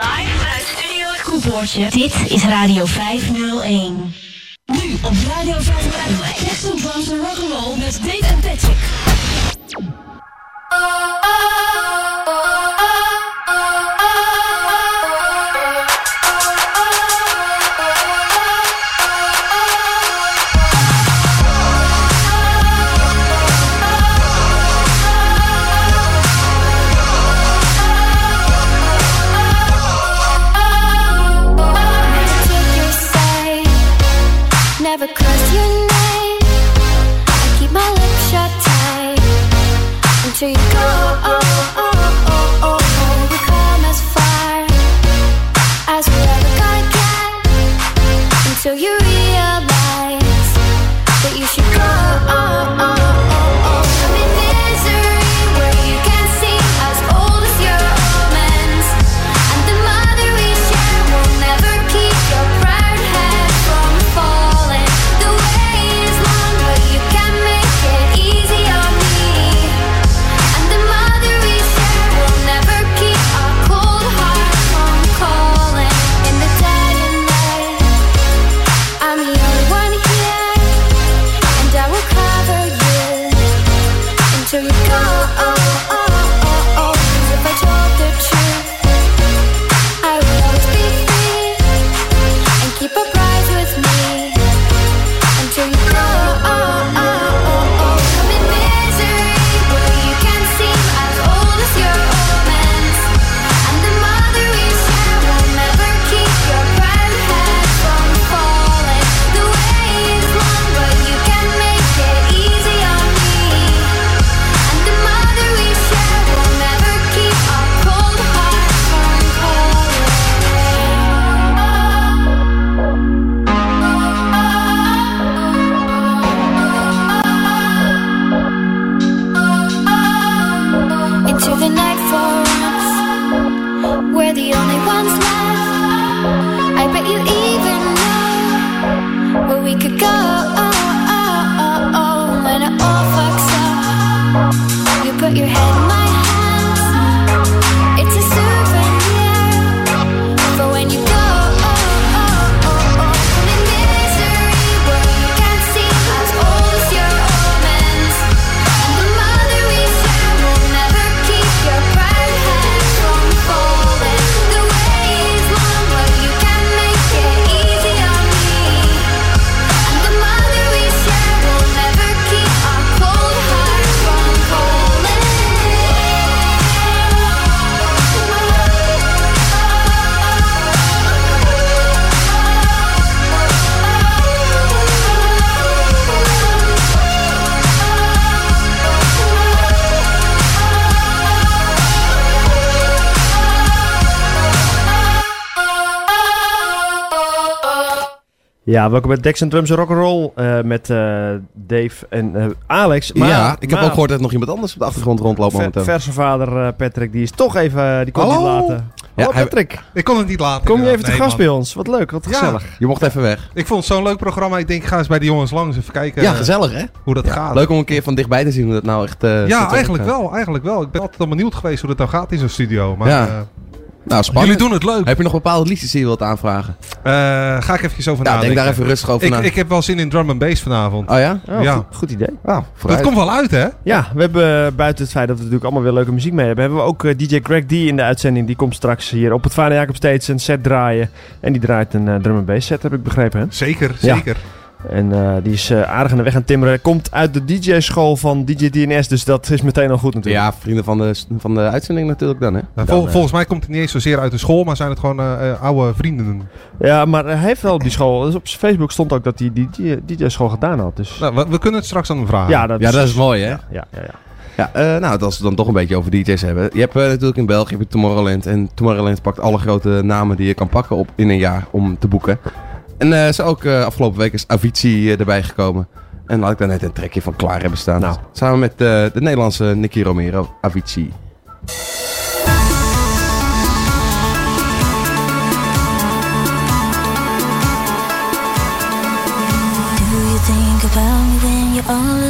Live vanuit Studio Koepoortje. Dit is Radio 501. Nu op Radio 501. Texel Drums en Rock'n'Roll met Dave en Patrick. Ja, welkom bij Dex Drums Rock'n'Roll uh, met uh, Dave en uh, Alex. Maar, ja, ik heb maar, ook gehoord dat nog iemand anders op de achtergrond rondloopt ver, momenteel. Verse vader Patrick, die is toch even, die kon Hallo? niet laten. Ja, Hallo hij- Patrick, Ik kon het niet laten. kom je even te gast man. bij ons? Wat leuk, wat Ja. gezellig. Je mocht even weg. Ik vond het zo'n leuk programma. Ik denk, ik ga eens bij de jongens langs even kijken ja, eh, gezellig hè? hoe dat gaat. Leuk om een keer van dichtbij te zien hoe dat nou echt... eh, zit Ja, eigenlijk wel, eigenlijk wel. Ik ben altijd al benieuwd geweest hoe dat nou gaat in zo'n studio. Maar Ja. Nou, spannend. jullie doen het leuk. Heb je nog bepaalde liedjes die je wilt aanvragen? Eh, ga ik even over Ja, nadenken. denk daar even rustig over ik, na. ik heb wel zin in drum and bass vanavond. Oh ja? Oh, Ja. goed, goed idee. Nou, dat komt wel uit, hè? Ja, we hebben eh, buiten het feit dat we natuurlijk allemaal weer leuke muziek mee hebben, hebben we ook eh, DJ Greg D in de uitzending. Die komt straks hier op het Vader Jacob steeds een set draaien. En die draait een drum and bass set, heb ik begrepen. Hè? Zeker, Ja. En eh, die is eh, aardig aan de weg aan timmeren. Komt uit de DJ-school van DJ DNS, dus dat is meteen al goed natuurlijk. Ja, vrienden van de, van de uitzending natuurlijk dan hè? Nou, Dan, vol- eh, volgens mij komt het niet eens zozeer uit de school, maar zijn het gewoon eh, eh, oude vrienden. Ja, maar hij heeft wel op die school. Dus op zijn Facebook stond ook dat hij die DJ-school gedaan had. Dus Nou, we, we kunnen het straks aan hem vragen. ja, dat Ja, dat is mooi hè? Ja, ja, ja. ja. Ja, eh, nou, als we dan toch een beetje over DJ's hebben. Je hebt natuurlijk in België heb je Tomorrowland. En Tomorrowland pakt alle grote namen die je kan pakken op in een jaar om te boeken. En eh zo ook eh, afgelopen week is Avicii eh, erbij gekomen. En laat ik daar net een trekje van klaar hebben staan. Nou. Samen met eh, de Nederlandse Nicky Romero, Avicii. Do you think about me when you're all alone?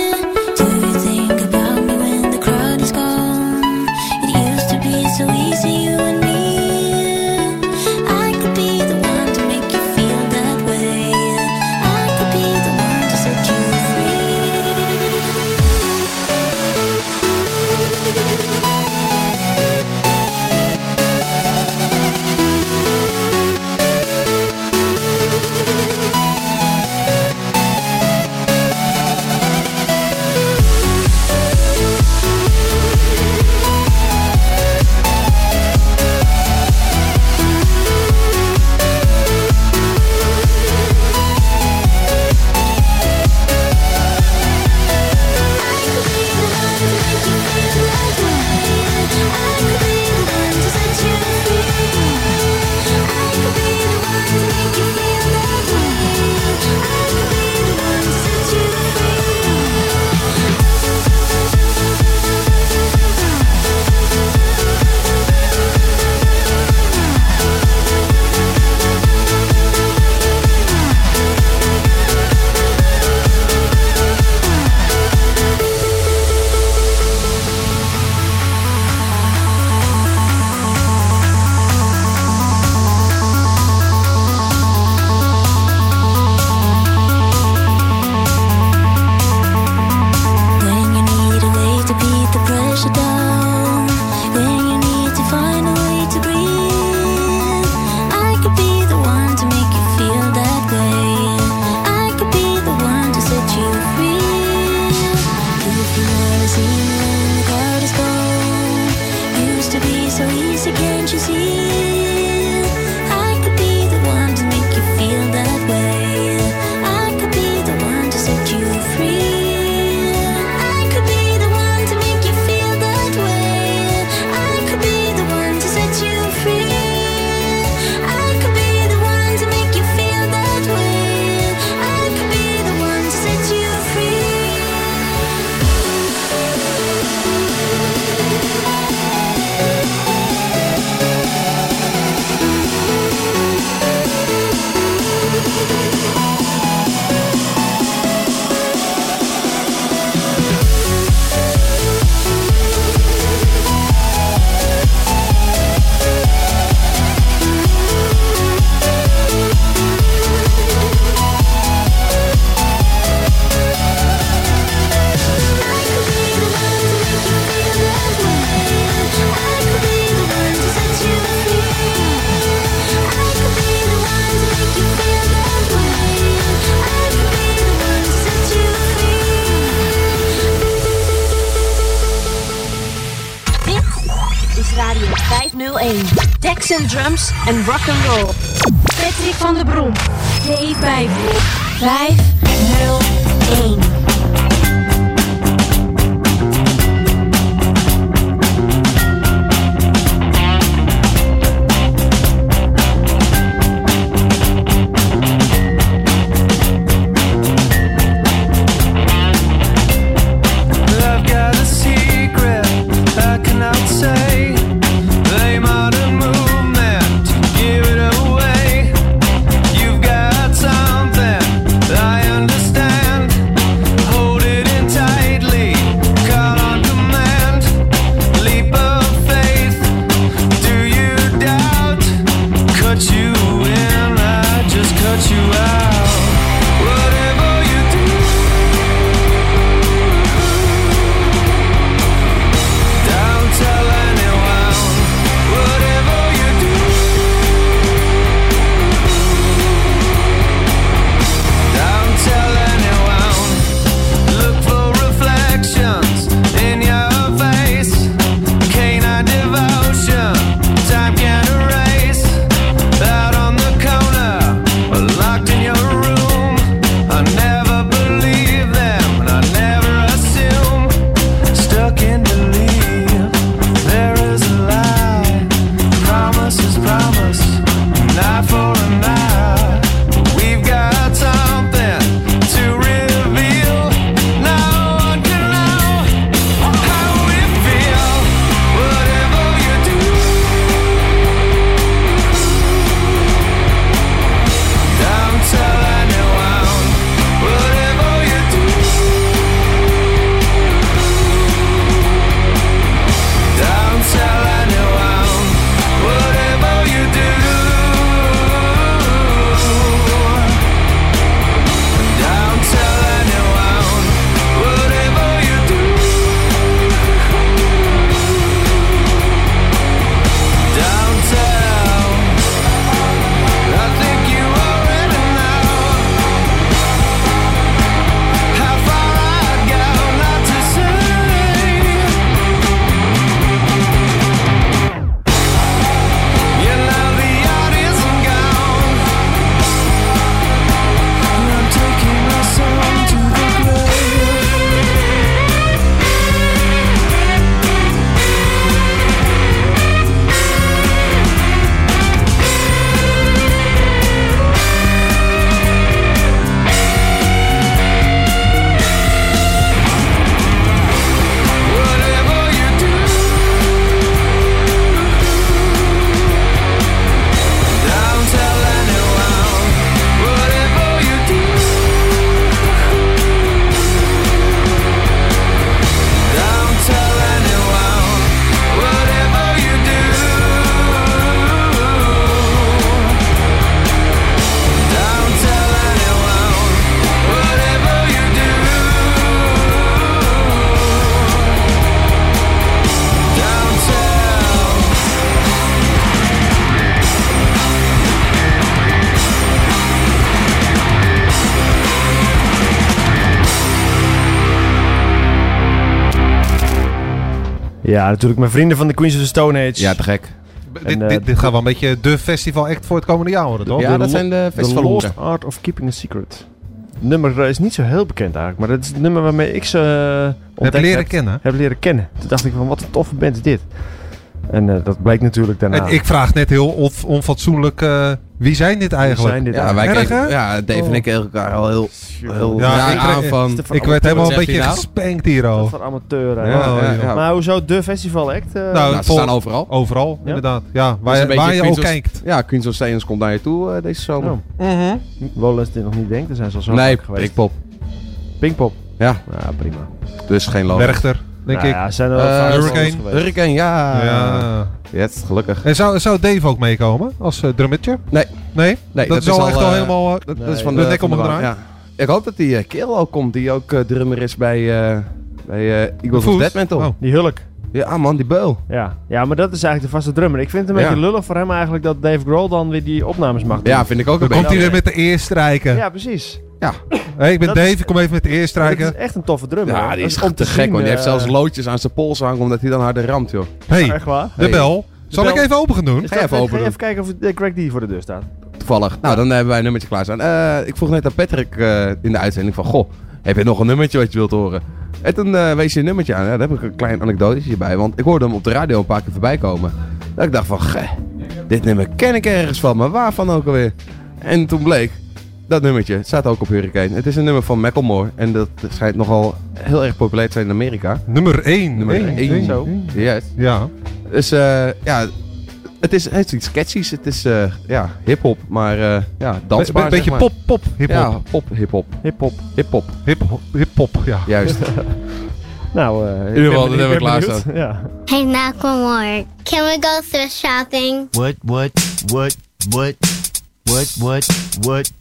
and drums en rock and roll. Patrick van der Broek, Dave Bijbel, 501. Ja, natuurlijk mijn vrienden van de Queens of the Stone Age. Ja, te gek. dit, eh, dit, dit gaat wel een beetje de festival act voor het komende jaar worden, toch? Ja, dat zijn de The festivalen. Lost Art of Keeping a Secret. Het nummer eh, is niet zo heel bekend eigenlijk, maar dat is het nummer waarmee ik ze uh, Heb ontdekt leren heb, kennen. heb leren kennen. Toen dacht ik van, wat een toffe band is dit. En eh, dat bleek natuurlijk daarna. En ik vraag net heel on- onfatsoenlijk, eh, wie zijn dit eigenlijk? zijn dit Ja, wij eigenlijk? Hè? ja, Dave en ik keken elkaar al heel, heel Ja, raar ik- aan van... Ik werd helemaal een beetje nou? gespankt Wat hierover. voor amateur. hè. Ja, ja, ja. ja. Maar hoezo de festival act? eh, Nou, Nou, ze vol- staan overal. Overal, Ja? inderdaad. Ja, waar, waar je ook kijkt. Ja, Queens of Steeners komt naar je toe eh, deze zomer. oh, Wolens dit nog niet denkt, dan zijn ze al zo nee, geweest. Pinkpop. Pinkpop. Ja, Ja, prima. dus geen logo. Werchter, denk Nou ik. Ja, zijn er Eh, Hurricane. geweest. Hurricane, ja. Ja. Yes, gelukkig. En zou, zou Dave ook meekomen als uh, drummetje? Nee. Nee? Nee, dat, is al echt al eh, helemaal... eh, Dat, Nee. dat is van De de, nek om gedraaid? Ja. Ik hoop dat die kerel ook komt, die ook eh, drummer is bij, eh bij eh, Eagles of? Death Metal. Oh. Die Hulk. Ja man, die beul. Ja. ja, maar dat is eigenlijk de vaste drummer. Ik vind het een Ja. beetje lullig voor hem eigenlijk dat Dave Grohl dan weer die opnames mag doen. Ja, vind ik ook een Dan komt hij weer met de eerstrijken. Ja, precies. Hey, ik ben Dat Dave, ik kom even met de Dat eerstrijken. is echt een toffe drummer. Ja, hoor. die Dat is om te gek man. Die heeft eh, zelfs loodjes aan zijn pols hangen omdat hij dan harder ramt joh. Hey, Echt waar? de Hey. bel. Zal bel. ik even open gaan doen? Is Ga dat- even open Ga even kijken of Greg D voor de deur staat. Toevallig. Nou, dan hebben wij een nummertje klaarstaan. Eh ik vroeg net aan Patrick eh, in de uitzending van... Goh, heb je nog een nummertje wat je wilt horen? En toen eh, wees je een nummertje aan. Ja, daar heb ik een klein anekdotetje bij. Want ik hoorde hem op de radio een paar keer voorbij komen. Dat ik dacht van... Ge, dit nummer ken ik ergens van. Maar waarvan ook alweer? En toen bleek... Dat nummertje het staat ook op Hurricane. Het is een nummer van Macklemore. En dat schijnt nogal heel erg populair te zijn in Amerika. Nummer 1. Nummer één. Zo. Juist. Ja. Dus eh, ja, het is, het is iets catchies. Het is eh, ja, hip-hop, maar eh, ja, dansbaar. be- beetje zeg maar. pop, pop, hip-hop. Ja, pop, hip-hop. Hip-hop. Hip-hop, Hip-hop, hip-hop, ja. juist. Nou, eh in ieder geval, dat hebben we klaar Ja. Hey, Macklemore, can we go thrift shopping? What, what, what, what, what, what, what,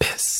Piss.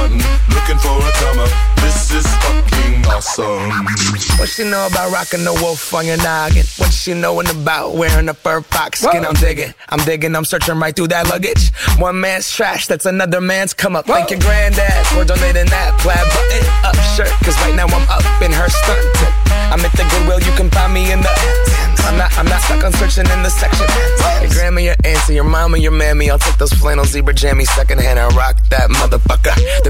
Hunting, looking for a come up. This is fucking awesome. What she know about rocking the wolf on your noggin? What she knowin' about wearing a fur fox skin? I'm digging, I'm digging, I'm searching right through that luggage. One man's trash, that's another man's come up. Thank your granddad for donating that plaid button up shirt. Cause right now I'm up in her skirt. I'm at the Goodwill, you can find me in the. I'm not, I'm not stuck on searching in the section. Your grandma, your auntie, your mama, your mammy. I'll take those flannel zebra jammies secondhand and rock that motherfucker. The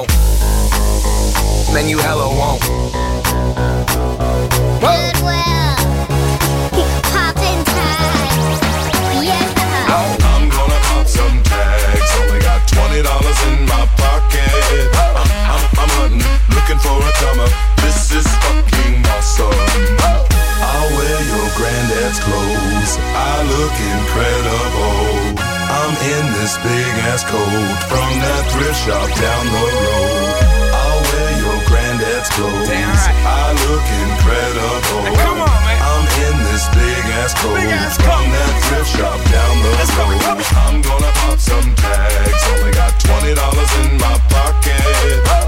won't. Man, you hella won't. Goodwill. Poppin' tags. Oh. I'm gonna pop some tags. Only got $20 in my pocket. I'm, I'm, hunting, looking for a. This is fucking awesome. I'll wear your granddad's clothes. I look incredible. I'm in this big ass coat from that thrift shop down the road. I'll wear your granddad's clothes. Damn right. I look incredible. Now come on, man. I'm in this big ass coat big ass from coat. that thrift shop down the Let's road. Go, go. I'm gonna pop some tags. Only got twenty dollars in my pocket.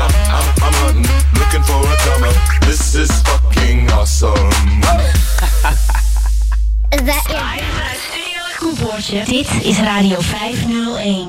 I'm, I'm, I'm hunting, looking for a comer. This is fucking awesome. Dit is Radio 501.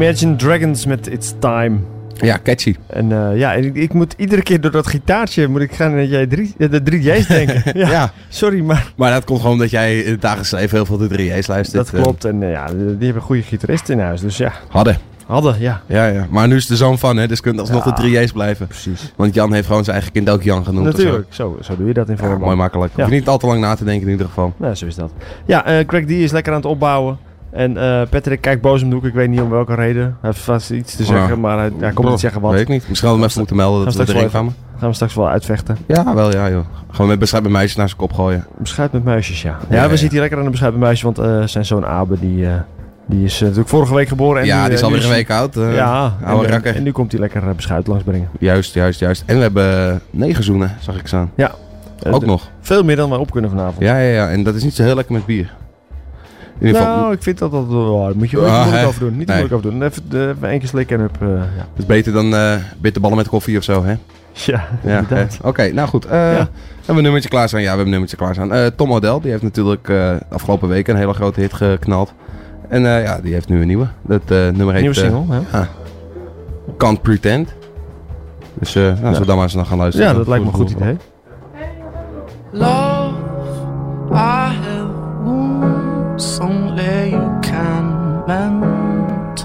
Imagine Dragons met It's Time. Ja, catchy. En eh, ja, ik, ik, moet iedere keer door dat gitaartje moet ik gaan naar jij drie, eh, de drie J's denken. ja, Sorry, maar... Maar dat komt gewoon omdat jij in het dagelijks leven heel veel de drie J's luistert. Dat klopt. En ja, die hebben goede gitaristen in huis, dus ja. Hadden. Hadden, ja. Ja, ja. Maar nu is de zoon van, hè? Dus kunt alsnog ja, de drie J's blijven. Precies. Want Jan heeft gewoon zijn eigen kind ook Jan genoemd. Natuurlijk. Zo. zo. Zo, doe je dat in ja, Mooi makkelijk. Ja. Hoef je niet al te lang na te denken in ieder geval. Nou, zo is dat. Ja, uh, Craig D is lekker aan het opbouwen. En eh, Patrick kijkt boos om de hoek. Ik weet niet om welke reden. Hij heeft vast iets te zeggen, Ja. maar hij, hij komt niet zeggen wat. Weet ik niet. Misschien hadden we hem even moeten melden dat we we erin kwamen. Gaan we straks wel uitvechten. Ja, wel ja joh. Gewoon met beschuit met meisjes naar zijn kop gooien. Beschuit met muisjes, ja. Ja, Ja, we ja. zitten hier lekker aan een beschuit met muisjes. Want eh, zijn zoon Abe, die, eh, die is natuurlijk vorige week geboren. En ja, nu, die is alweer een week oud. ja, oude en, rakker. en nu komt hij lekker beschuit langsbrengen. Juist, juist, juist. En we hebben negen zoenen, zag ik staan. Ja. Ook de- nog. Veel meer dan wij op kunnen vanavond. Ja, ja, ja. En dat is niet zo heel lekker met bier. In ieder geval, Nou, ik vind dat dat wel... daar moet je niet Ah, te moeilijk hè? over doen. Niet moeilijk over doen. Even, eh, even één keer slikken en up. eh, ja. het is beter dan eh bitterballen met koffie of zo, hè? ja, Ja. Oké, nou goed. Eh, Ja. Hebben we een nummertje klaar staan? Ja, we hebben een nummertje klaar staan. Eh, Tom Odell, die heeft natuurlijk eh, afgelopen week een hele grote hit geknald. En eh, ja, die heeft nu een nieuwe. Dat eh, nummer heet... Nieuwe eh, single, hè? ja. Can't Pretend. Dus eh nou, zullen we dan maar eens naar gaan luisteren. Ja, dat lijkt me een goed idee. Love, only you can mend.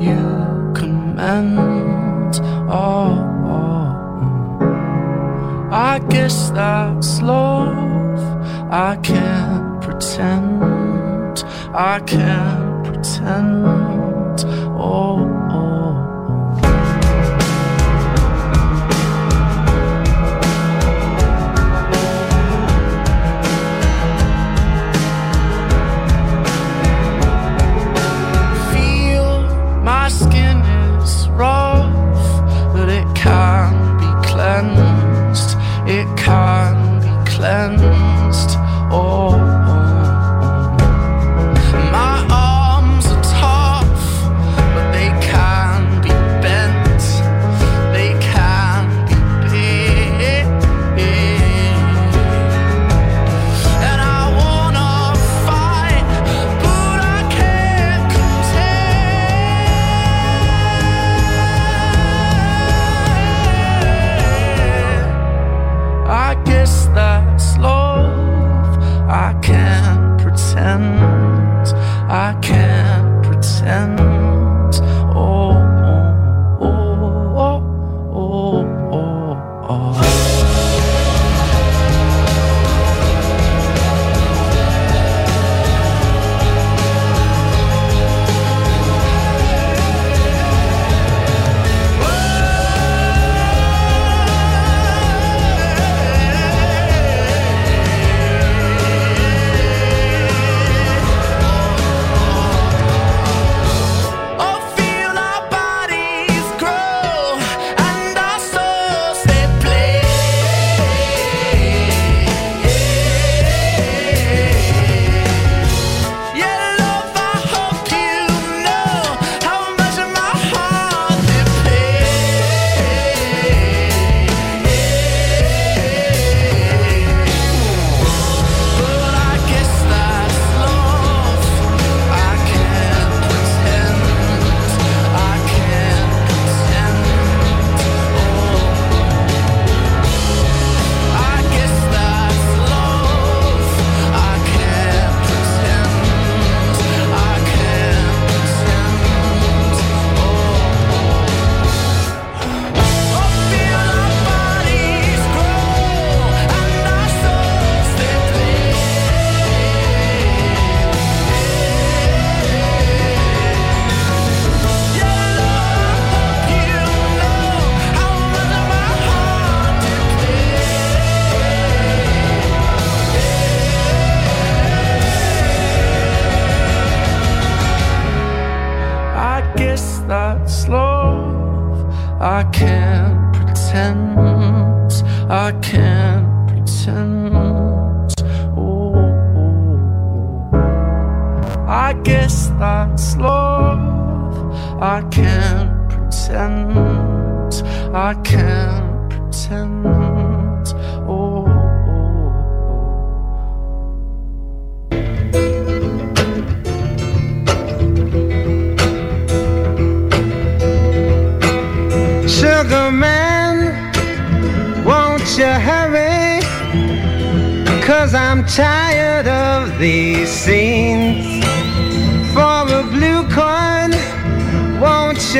You can mend. Oh, oh, oh. I guess that's love. I can't pretend. I can't pretend. Oh, oh. It can be cleansed.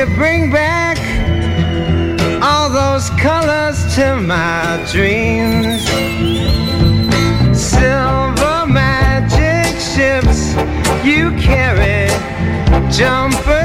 You bring back all those colors to my dreams? Silver magic ships you carry, jumpers,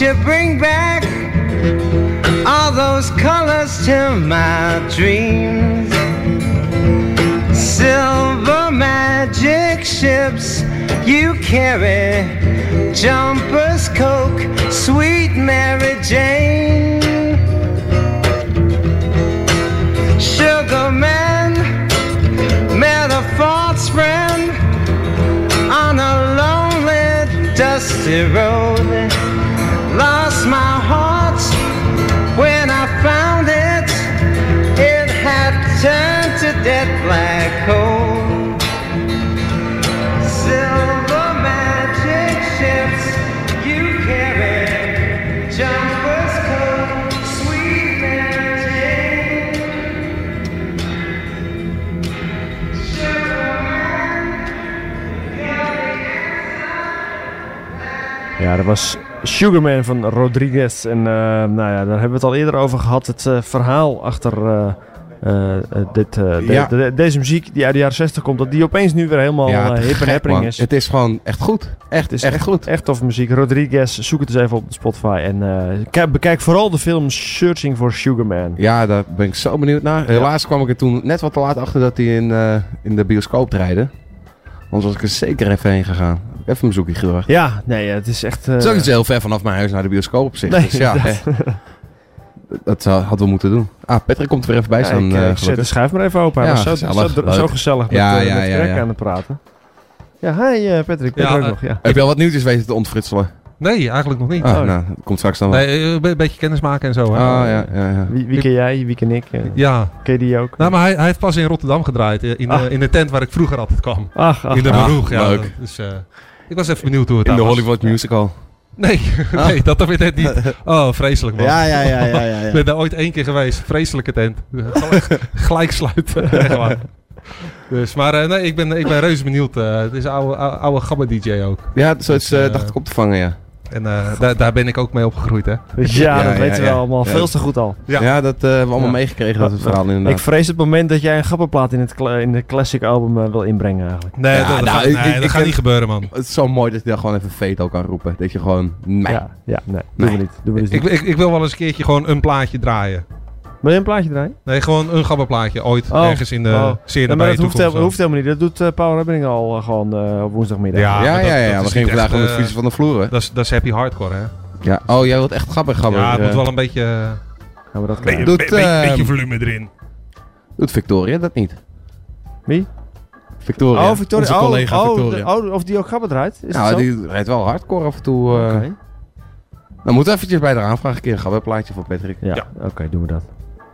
you bring back all those colors to my dreams? Silver magic ships you carry, jumpers, was Sugarman van Rodriguez. En eh, nou ja, daar hebben we het al eerder over gehad. Het eh, verhaal achter eh, dit, de- Ja. de- deze muziek die uit de jaren 60 komt. Dat die opeens nu weer helemaal Ja, hip en happening man. is. Het is gewoon echt goed. Echt, Het is echt, echt goed. Echt toffe muziek. Rodriguez, zoek het eens even op Spotify. En kijk- bekijk vooral de film Searching for Sugarman. Ja, daar ben ik zo benieuwd naar. Helaas kwam ik er toen net wat te laat achter dat hij in, in de bioscoop draaide. Anders was ik er zeker even heen gegaan. Even een bezoekje gebracht. Ja, nee, het is echt... eh, Het is ook niet zo heel ver vanaf mijn huis naar de bioscoop op zich. Nee, dus ja, dat zou- hadden we moeten doen. Ah, Patrick komt er weer even bij Ja, staan. ik, eh, eh, ik zet de schuif maar even open. Hij Ja, zo, gezellig, zo, zo gezellig met, Ja, eh, ja, met ja, Greg ja. aan het praten. Ja, hi eh, Patrick. Ja, ook eh, nog? Ja. Heb je al wat nieuwtjes weten te ontfritselen? Nee, eigenlijk nog niet. Ah, Oh. nou, dat komt straks dan wel. Nee, eh, een beetje kennis maken en zo. Hè? Ah, ja, ja, ja. Wie, wie ken jij? Wie ken ik? Eh, Ja. Ken je die ook? Nou, maar hij, hij heeft pas in Rotterdam gedraaid. eh, In, Ah. de, in de tent waar ik vroeger altijd kwam. Ach, ach, in de ach. Baroeg, ja. leuk. Dus, eh, ik was even benieuwd hoe het In de was. Hollywood Musical. Nee, Ah. nee, dat heb ik net niet. Oh, vreselijk man. Ja, ja, ja, ja, ja, ja. Ik ben daar ooit één keer geweest. Vreselijke tent. Gelijk, gelijk sluiten. Echt waar. Dus, maar eh, nee, ik ben, ik ben reuze benieuwd. eh, het is een oude, oude, DJ ook. Ja, zoiets Dus, eh, eh, dacht ik op te vangen, ja. En eh, daar, daar ben ik ook mee opgegroeid, hè. Dus ja, Ja, dat ja, weten we ja. allemaal Ja. veel te goed al. Ja. Ja, dat eh, hebben we allemaal Ja. meegekregen, dat het verhaal inderdaad. Ik vrees het moment dat jij een grappenplaat in het, in het classic album eh, wil inbrengen eigenlijk. Nee, Ja, dat, dat nou, gaat, ik- nee, ik- dat ik gaat niet gebeuren, man. Het is zo mooi dat je dan gewoon even veto kan roepen. Dat je gewoon, nee. Ja, ja nee, doen Nee. we niet. Doen we dus Ik, niet. ik, ik wil wel eens een keertje gewoon een plaatje draaien. Wil je een plaatje draaien? Nee, gewoon een gabberplaatje. Ooit Oh. ergens in de Oh. zeer Ja, maar dat hoeft, toekomst. hoeft helemaal niet. Dat doet eh Paul Rebbing al eh, gewoon eh, op woensdagmiddag. Ja, ja, dat- ja, ja. dat We gingen vandaag gewoon de fietsen van de vloer. hè? Dat is, dat is happy hardcore, hè? Ja. Oh, jij wilt echt gabber gabber. Ja, het moet wel een beetje... Gaan we dat krijgen? be- Doet, be- beetje volume erin. Doet Victoria dat niet? Wie? Victoria. Oh, Victoria. Onze oh, collega oh, Victoria. de- oh, of die ook gabber draait? Is nou, die rijdt wel hardcore af en toe. eh. Oké. Dan moeten we eventjes bij de aanvraag een keer een gabberplaatje voor Patrick. Ja, Ja. oké, doen we dat.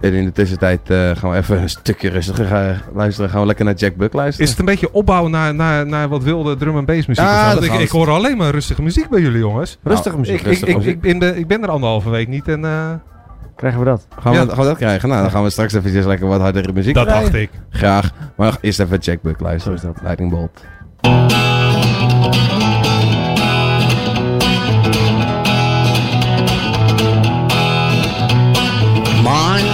En in de tussentijd eh, gaan we even een stukje rustiger gaan luisteren. Gaan we lekker naar Jack Buck luisteren. Is het een beetje opbouw naar, naar, naar wat wilde drum en bass muziek? Ja, ik, ik hoor alleen maar rustige muziek bij jullie, jongens. Rustige muziek. Ik, ik, rustige ik, muziek. ik, ben de, ik ben er anderhalve week niet en eh, Krijgen we dat? Gaan we, gaan we dat krijgen? Nou, dan gaan we straks eventjes lekker wat hardere muziek dat dacht ik. Graag. Maar eerst even Jack Buck luisteren. Zo is dat. Lightning Bolt. Morning,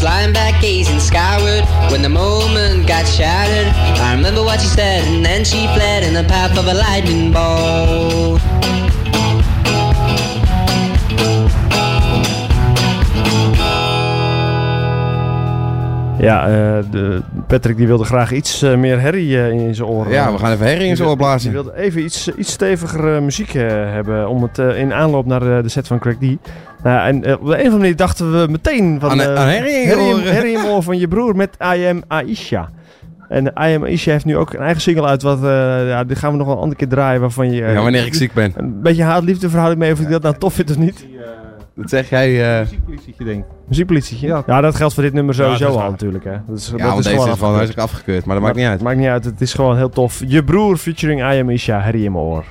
was lying back gazing skyward when the moment got shattered. I remember what she said, and then she fled in the path of a lightning bolt. Ja, eh, de, Patrick die wilde graag iets eh, meer herrie eh, in zijn oren. Ja, we gaan even herrie in zijn oor Die blazen. wilde even iets, iets steviger muziek eh, hebben om het eh, in aanloop naar eh, de set van Craig D. Nou, ja, en eh, op de een of andere manier dachten we meteen van... Aan- eh, herrie herrie, herrie oor van je broer met I Am Aisha. En I Am Aisha heeft nu ook een eigen single uit, wat, eh, ja, die gaan we nog wel een andere keer draaien, waarvan je... eh, Ja, wanneer ik ziek ben. Een beetje haat-liefde verhouding mee of ik dat nou tof vind of niet. Dat zeg jij... eh Muziekpolitietje, denk ik. Muziekpolitietje? Ja. Ja. dat geldt voor dit nummer sowieso al waar. natuurlijk. Hè. Dat is, ja, dat want is deze gewoon is van afgekeurd. huis ook afgekeurd, maar dat maakt niet uit. Maakt niet uit, het is gewoon heel tof. Je broer featuring I Am Isha, Harry in mijn oor.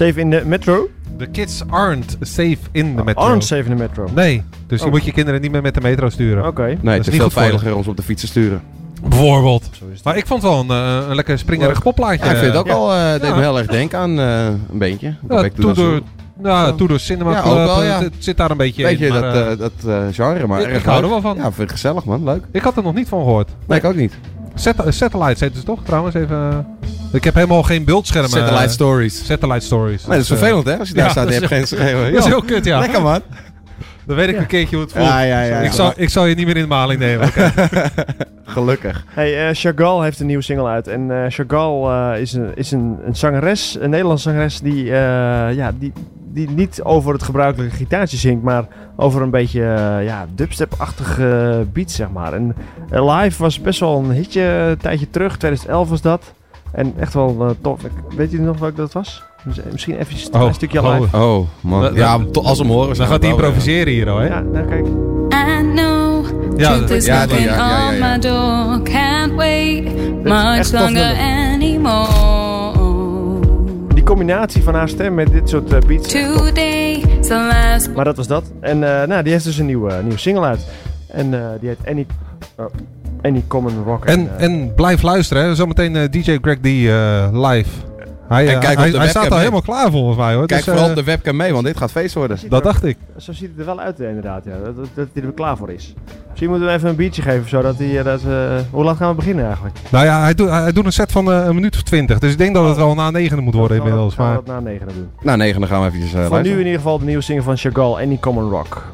Safe in de metro. The kids aren't safe in the metro. Aren't safe in de metro. Nee, dus je Oh. moet je kinderen niet meer met de metro sturen. Oké. Nee, Dat het is is niet veel veiliger om ze op de fiets te sturen. Bijvoorbeeld. Maar ik vond wel een, eh, een lekker springerig popplaatje. Ja, ik vind het ook Ja. wel, eh deed Ja. me heel erg denken aan eh, een beetje. Ja, Tudor, Tudor Cinema Ja, Club, ook wel, eh, ja. het, het zit daar een beetje Weet je, in. maar, eh, eh, dat eh, genre, maar ik- hou er wel van. Ja, vind ik gezellig man, leuk. ik had er nog niet van gehoord. Nee, ik ook niet. Sat Satellites heet het toch trouwens? Even, eh, ik heb helemaal geen beeldschermen. Satellite eh, Stories. Satellite Stories. Nee, dat is Dus, eh, vervelend hè, als je daar ja, staat en je dat hebt is geen heel- schreeuwen. Dat is heel kut, ja. Lekker man. Dan weet ik een keertje hoe het voelt. Ja, ja, ja. ik, zal, ik zal je niet meer in de maling nemen. Gelukkig. Hey, eh, Chagall heeft een nieuwe single uit. En eh Chagall eh, is, een, is een, een zangeres, een Nederlandse zangeres, die, eh, ja, die, die niet over het gebruikelijke gitaartje zingt, maar over een beetje ja, dubstep-achtige beat, zeg maar. En live was best wel een hitje een tijdje terug, 2011 was dat. En echt wel eh, tof. Ik- Weet jullie nog welke dat was? Misschien even een Oh, stukje oh. live. Oh man. Ja, als we hem horen. Dan gaat hij improviseren hier, hoor. hè? Ja, nou kijk. I know Ja, is ja, ja, ja, ja, on ja. my door. Can't wait much longer anymore. Die combinatie van haar stem met dit soort eh, beats. echt tof. Today, the last Maar dat was dat. En eh, nou, die heeft dus een nieuwe, nieuwe single uit. En eh, die heet Any, oh, Any Common Rock. En, en blijf luisteren. Hè. Zometeen eh, DJ Greg D eh, live. Hij, En eh, kijk hij, staat al mee. helemaal klaar volgens mij hoor. Kijk Dus, vooral op de webcam mee, want dit gaat feest worden. Dat dacht ik. Zo ziet het er wel uit inderdaad, ja. Dat, dat, dat hij er klaar voor is. Misschien moeten we even een biertje geven, zodat hij... Dat, we- hoe laat gaan we beginnen eigenlijk? Nou ja, hij doet, hij doet een set van eh, een minuut of twintig. Dus ik denk dat het wel na negenen moet worden we- inmiddels. Gaan we Maar dat na negen doen. Nou, negen, dan gaan we eventjes eh Voor nu in ieder geval de nieuwe single van Chagall, Any Common Rock.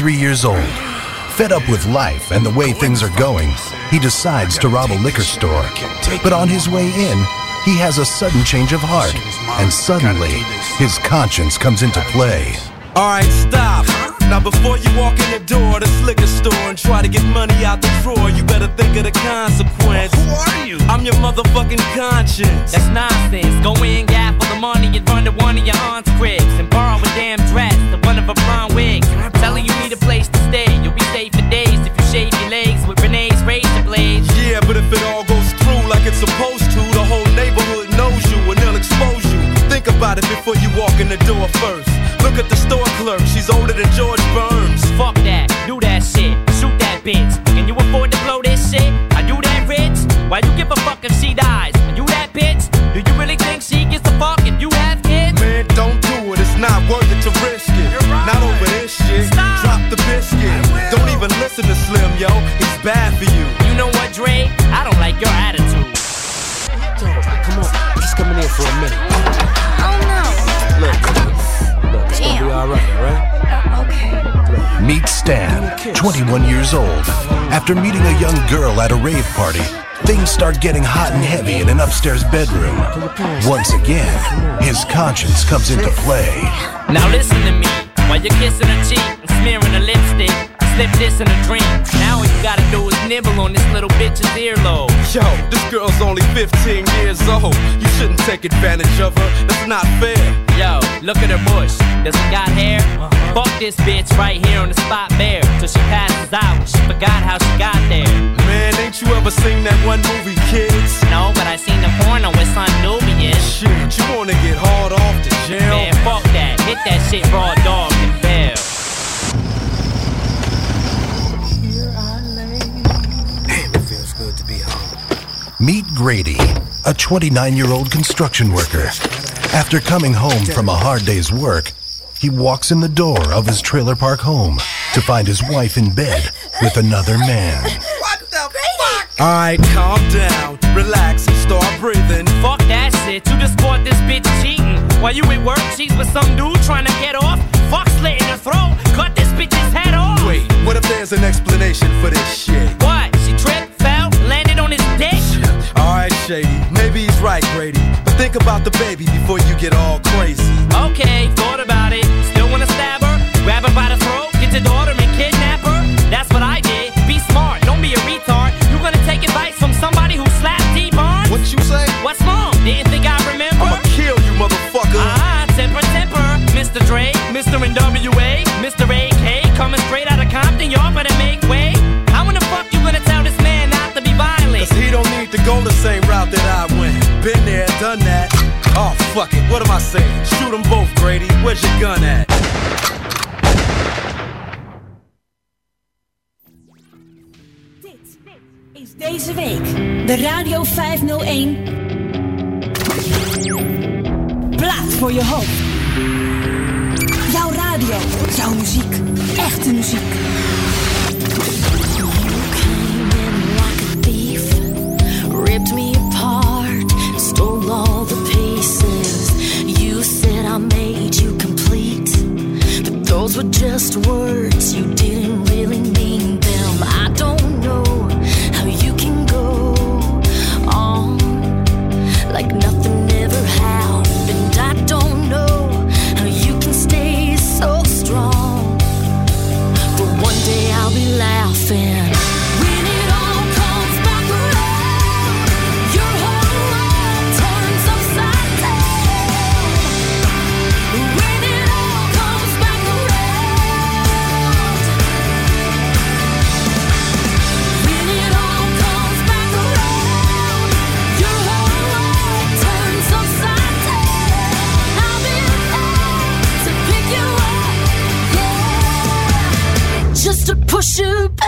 23 years old. Fed up with life and the way things are going, he decides to rob a liquor store. But on his way in, he has a sudden change of heart, and suddenly, his conscience comes into play. Alright, stop. Now before you walk in the door of this liquor store and try to get money out the drawer, you better think of the consequence. Who are you? I'm your motherfucking conscience. That's nonsense. Go in, gap for the money, and run to one of your aunt's cribs and borrow a damn dress, the one of a blonde wig. Tell her you a place to stay. You'll be safe for days if you shave your legs with Renee's razor blades. Yeah, but if it all goes through like it's supposed to, the whole neighborhood knows you and they'll expose you. Think about it before you walk in the door first. Look at the store clerk, she's older than George Burns. Fuck that, do that shit, shoot that bitch. Can you afford to blow this shit? Are you that rich? Why you give 21 years old. After meeting a young girl at a rave party, things start getting hot and heavy in an upstairs bedroom. Once again, his conscience comes into play. Now listen to me. While you're kissing her cheek and smearing her lipstick, slip this in a drink. Now all you gotta do nibble on this little bitch's earlobe. Yo, this girl's only 15 years old. You shouldn't take advantage of her. That's not fair. Yo, look at her bush. Does it got hair? Uh-huh. Fuck this bitch right here on the spot bare. Till she passes out. She forgot how she got there. Man, ain't you ever seen that one movie, kids? No, but I seen the porno with Son Nubian. Shit, you wanna get hard off the jail? Man, fuck that. Hit that shit raw dog Grady, a 29 year old construction worker. After coming home from a hard day's work, he walks in the door of his trailer park home to find his wife in bed with another man. What the fuck? Alright, calm down, relax, and start breathing. Fuck that shit. You just caught this bitch cheating. While you at work, she's with some dude trying to get off. Fuck slit in her throat. Cut this bitch's head off. Wait, what if there's an explanation for this shit? Right, Grady. But think about the baby before you get all crazy. Okay, thought about fuck it, what am I saying? Shoot them both, Grady. Where's your gun at? is deze week de Radio 501 Plaat voor je hoop. Jouw radio, jouw muziek, echte muziek. Those were just words. You didn't really mean them. I don't know how you can go on like nothing ever happened. I don't know how you can stay so strong. But one day I'll be laughing Shoot.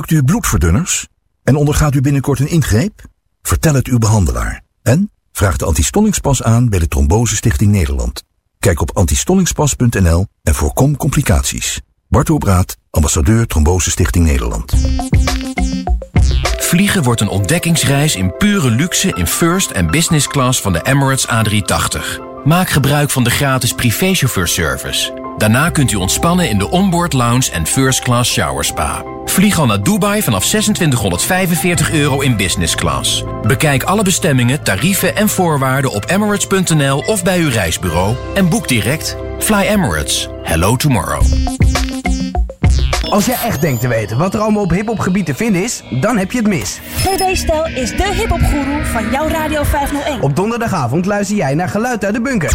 Gebruikt u bloedverdunners? En ondergaat u binnenkort een ingreep? Vertel het uw behandelaar. En vraag de antistollingspas aan bij de Trombose Stichting Nederland. Kijk op antistollingspas.nl en voorkom complicaties. Bart Obraat, ambassadeur Trombose Stichting Nederland. Vliegen wordt een ontdekkingsreis in pure luxe in first en business class van de Emirates A380. Maak gebruik van de gratis privéchauffeurservice. Daarna kunt u ontspannen in de onboard lounge en first class shower spa. Vlieg al naar Dubai vanaf 2645 euro in business class. Bekijk alle bestemmingen, tarieven en voorwaarden op emirates.nl of bij uw reisbureau en boek direct. Fly Emirates. Hello tomorrow. Als jij echt denkt te weten wat er allemaal op hiphopgebied te vinden is, dan heb je het mis. TV Stijl is de hiphopgoeroe van jouw Radio 501. Op donderdagavond luister jij naar Geluid uit de Bunker.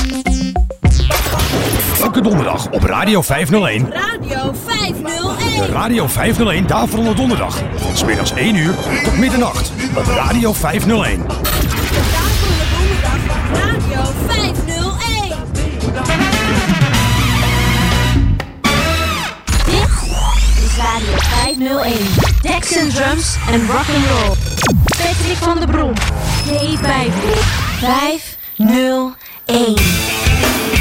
Elke donderdag op Radio 501. Radio 501. De Radio 501 Daverende Donderdag. Van 's middags 1 uur tot middernacht op Radio 501. Radio 501. Dit is Radio 501. Texan Drums en Rock'n'Roll. Patrick van der Brom. K5 501.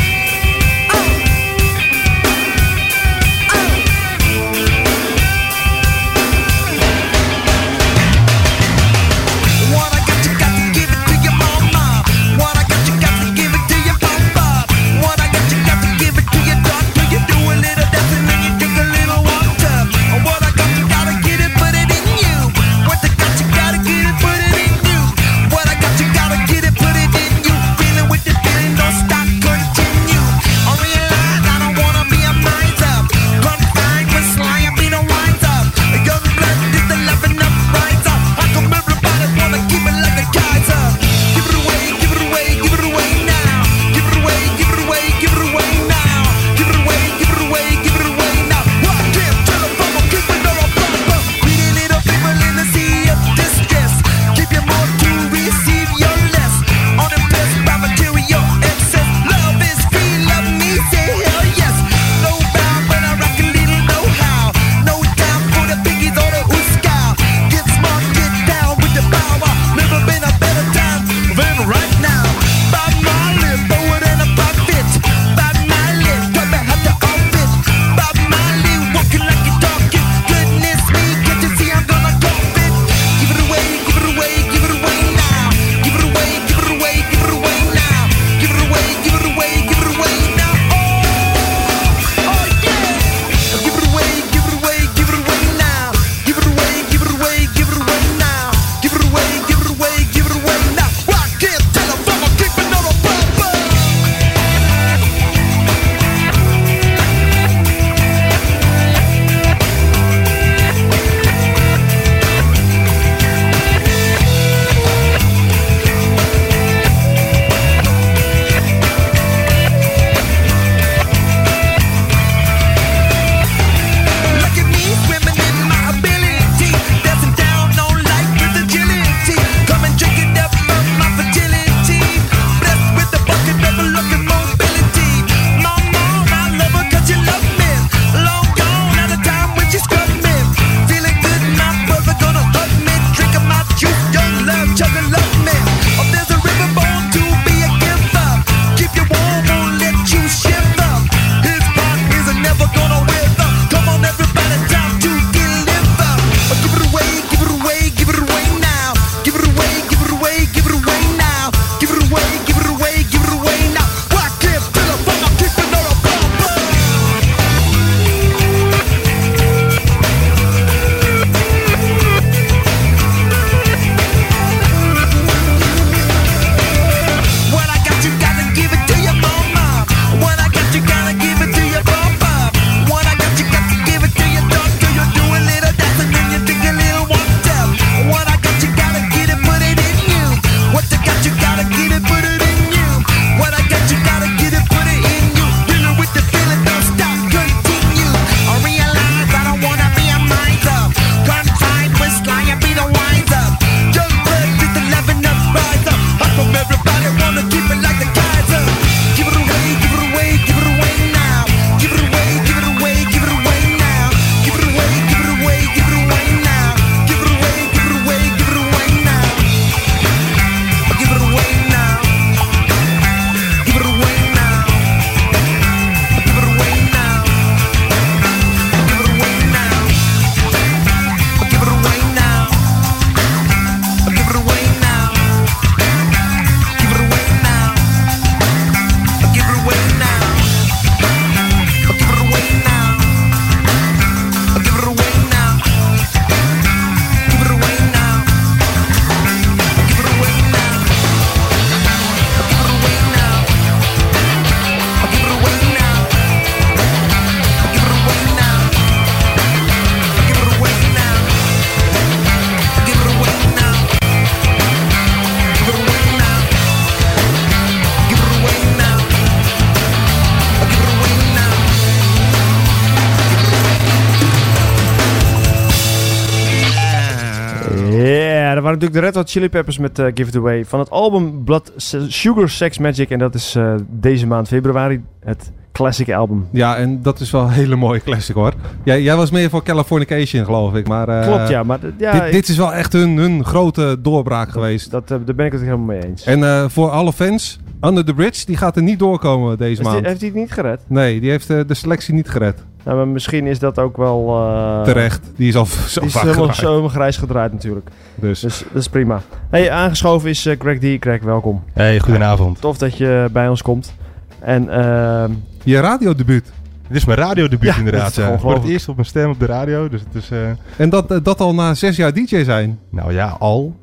Natuurlijk de Red Hot Chili Peppers met eh, Give It Away. Van het album Blood Sugar Sex Magic. En dat is eh, deze maand februari het classic album. Ja, en dat is wel een hele mooie classic hoor. Jij, jij was meer voor Californication, geloof ik. Maar, eh, Klopt, ja. Maar ja, dit, ik- dit is wel echt hun, hun grote doorbraak geweest. Dat, daar ben ik het helemaal mee eens. En voor alle fans, Under the Bridge, die gaat er niet doorkomen deze die- maand. heeft hij het niet gered? Nee, die heeft de selectie niet gered. Nou, maar misschien is dat ook wel... eh, Terecht. Die is al zo die is vaak helemaal gedraaid. zo helemaal grijs gedraaid natuurlijk. Dus. dat is prima. Hey, aangeschoven is eh, Greg D. Greg, welkom. Hey, goedenavond. Tof dat je bij ons komt. En ehm, je radiodebuut. Dit is mijn radiodebuut Ja, inderdaad. ja. Voor het eerst op mijn stem op de radio. Dus het is, eh, En dat, dat al na zes jaar DJ zijn. Nou ja, al.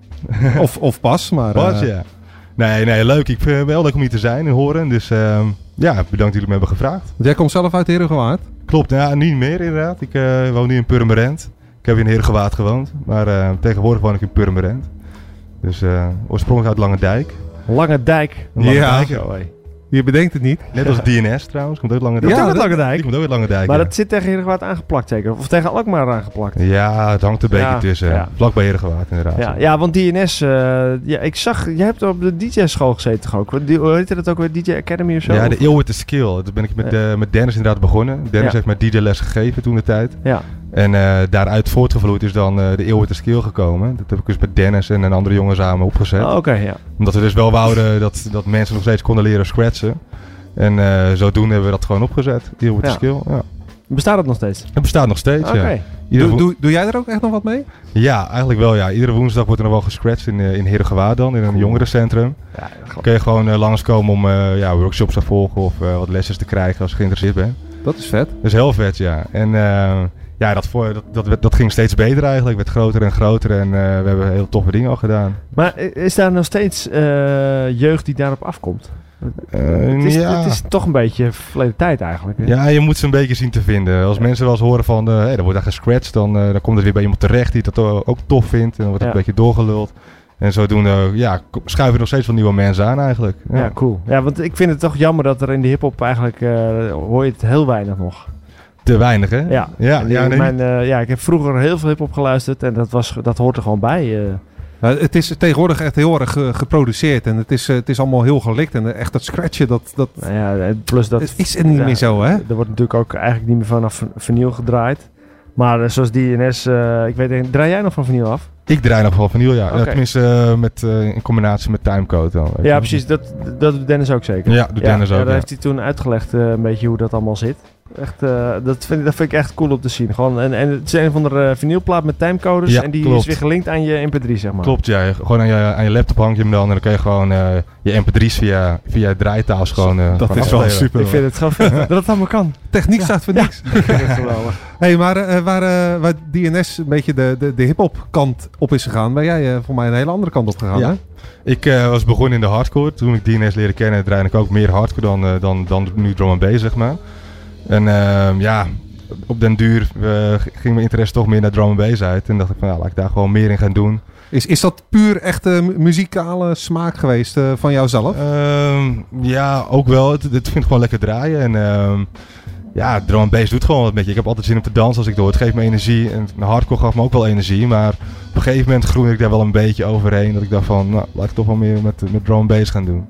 of, of pas, maar... Pas, ja. Nee, nee, leuk. Ik vind het wel leuk om hier te zijn en horen. Dus ehm, ja, bedankt dat jullie me hebben gevraagd. Jij komt zelf uit Herengewaard? Klopt, ja, niet meer inderdaad. Ik eh, woon nu in Purmerend. Ik heb in Herengewaard gewoond. Maar eh, tegenwoordig woon ik in Purmerend. Dus eh, oorspronkelijk uit Lange Dijk. Lange Dijk. Lange Ja. Dijk, hey. Je bedenkt het niet. Net als DNS trouwens, komt ook Lange Dijk. Komt ook uit Lange Dijk? Die komt ook uit Lange Dijk, Maar ja. dat zit tegen Herengewaard aangepakt zeker? Of tegen Alkmaar aangepakt? Ja, het hangt een beetje Ja, tussen. ja. Vlak bij Herengewaard inderdaad. Ja, ja, want DNS, eh, ja, ik zag, jij hebt op de DJ-school gezeten toch ook? Hoe heette dat ook weer? DJ Academy of zo? Ja, de Eeuw with the Skill. Toen ben ik met, Ja. eh, met Dennis inderdaad begonnen. Dennis Ja. heeft mij DJ-les gegeven toen de tijd. Ja. En eh, daaruit voortgevloeid is dan eh, de Eeuw with the Skill gekomen. Dat heb ik dus met Dennis en een andere jongen samen opgezet. Oh, oké, ja. Omdat we dus wel wouden dat, dat mensen nog steeds konden leren scratchen. En eh, zodoende hebben we dat gewoon opgezet. Eeuw with the Ja. Skill, ja. Bestaat het nog steeds? Het bestaat nog steeds, Oké. ja. Iedere Doe, doe, doe jij er ook echt nog wat mee? Ja, eigenlijk wel ja. Iedere woensdag wordt er nog wel gescratcht in, in Herengewaard dan, in een jongerencentrum. Ja, kun je gewoon eh, langskomen om eh, ja, workshops te volgen of eh, wat lesjes te krijgen als je geïnteresseerd bent. Dat is vet. Dat is heel vet, ja. En ja, dat, voor, dat, dat, ging steeds beter eigenlijk. werd groter en groter en eh, we hebben heel toffe dingen al gedaan. Maar is daar nog steeds eh, jeugd die daarop afkomt? het, is, ja. het is toch een beetje verleden tijd eigenlijk. hè? Ja, je moet ze een beetje zien te vinden. Als mensen wel eens horen van, eh hey, er wordt daar gescratcht, dan, eh, dan komt het weer bij iemand terecht die dat ook tof vindt. En dan wordt het Ja. een beetje doorgeluld. En zodoende ja, schuiven er nog steeds wel nieuwe mensen aan eigenlijk. Ja. cool. Ja, want ik vind het toch jammer dat er in de hip-hop eigenlijk eh, hoor je het heel weinig nog. Te weinig, hè? Ja, ja, ja, nee, mijn, eh, ja ik heb vroeger heel veel hip-hop geluisterd en dat, was, dat hoort er gewoon bij. eh. Uh, het is tegenwoordig echt heel erg eh, geproduceerd en het is, het is allemaal heel gelikt. En echt dat scratchen, dat, dat Nou ja, plus dat is er niet ja, meer zo, hè? Er wordt natuurlijk ook eigenlijk niet meer vanaf vinyl gedraaid. Maar zoals DNS, eh ik weet niet, draai jij nog van vinyl af? Ik draai nog wel vinyl, ja. Ja, tenminste, met, in combinatie met timecode dan. Ja, precies. Dat, dat doet Dennis ook zeker. Ja, doet Dennis ook, Ja, daar heeft hij toen uitgelegd een beetje hoe dat allemaal zit. Echt, eh, dat, vind, ik- dat vind ik echt cool om te zien. Gewoon, en, en het is een van de vinylplaat met timecodes. Ja, en die klopt. is weer gelinkt aan je mp3, zeg maar. Klopt, ja. Gewoon aan je, aan je laptop hang je hem dan en dan kun je gewoon eh, je mp3's via, via draaitaals gewoon eh, Dat gewoon is wel super. Ik vind het gewoon vet dat het allemaal kan. Techniek staat voor niks. Ik vind het geweldig. hey, maar eh, waar, eh, waar DNS een beetje de, de, de hip-hop kant op is gegaan, ben jij eh, voor mij een hele andere kant op gegaan, Ja. hè? Ik eh, was begonnen in de hardcore. Toen ik DNS leerde kennen, draaide ik ook meer hardcore dan, eh, dan, dan nu drum and bass, zeg maar. En ehm, ja, op den duur eh, ging mijn interesse toch meer naar drum and bass uit. En dacht ik van, ja, laat ik daar gewoon meer in gaan doen. Is, is dat puur echt mu- muzikale smaak geweest eh, van jouzelf? Ehm, ja, ook wel. Het, het vind ik gewoon lekker draaien. En ehm, ja, drum and bass doet gewoon wat met je. Ik heb altijd zin om te dansen als ik door. Het geeft me energie. En hardcore gaf me ook wel energie. Maar op een gegeven moment groeide ik daar wel een beetje overheen. Dat ik dacht van, nou, laat ik toch wel meer met, met drum and bass gaan doen.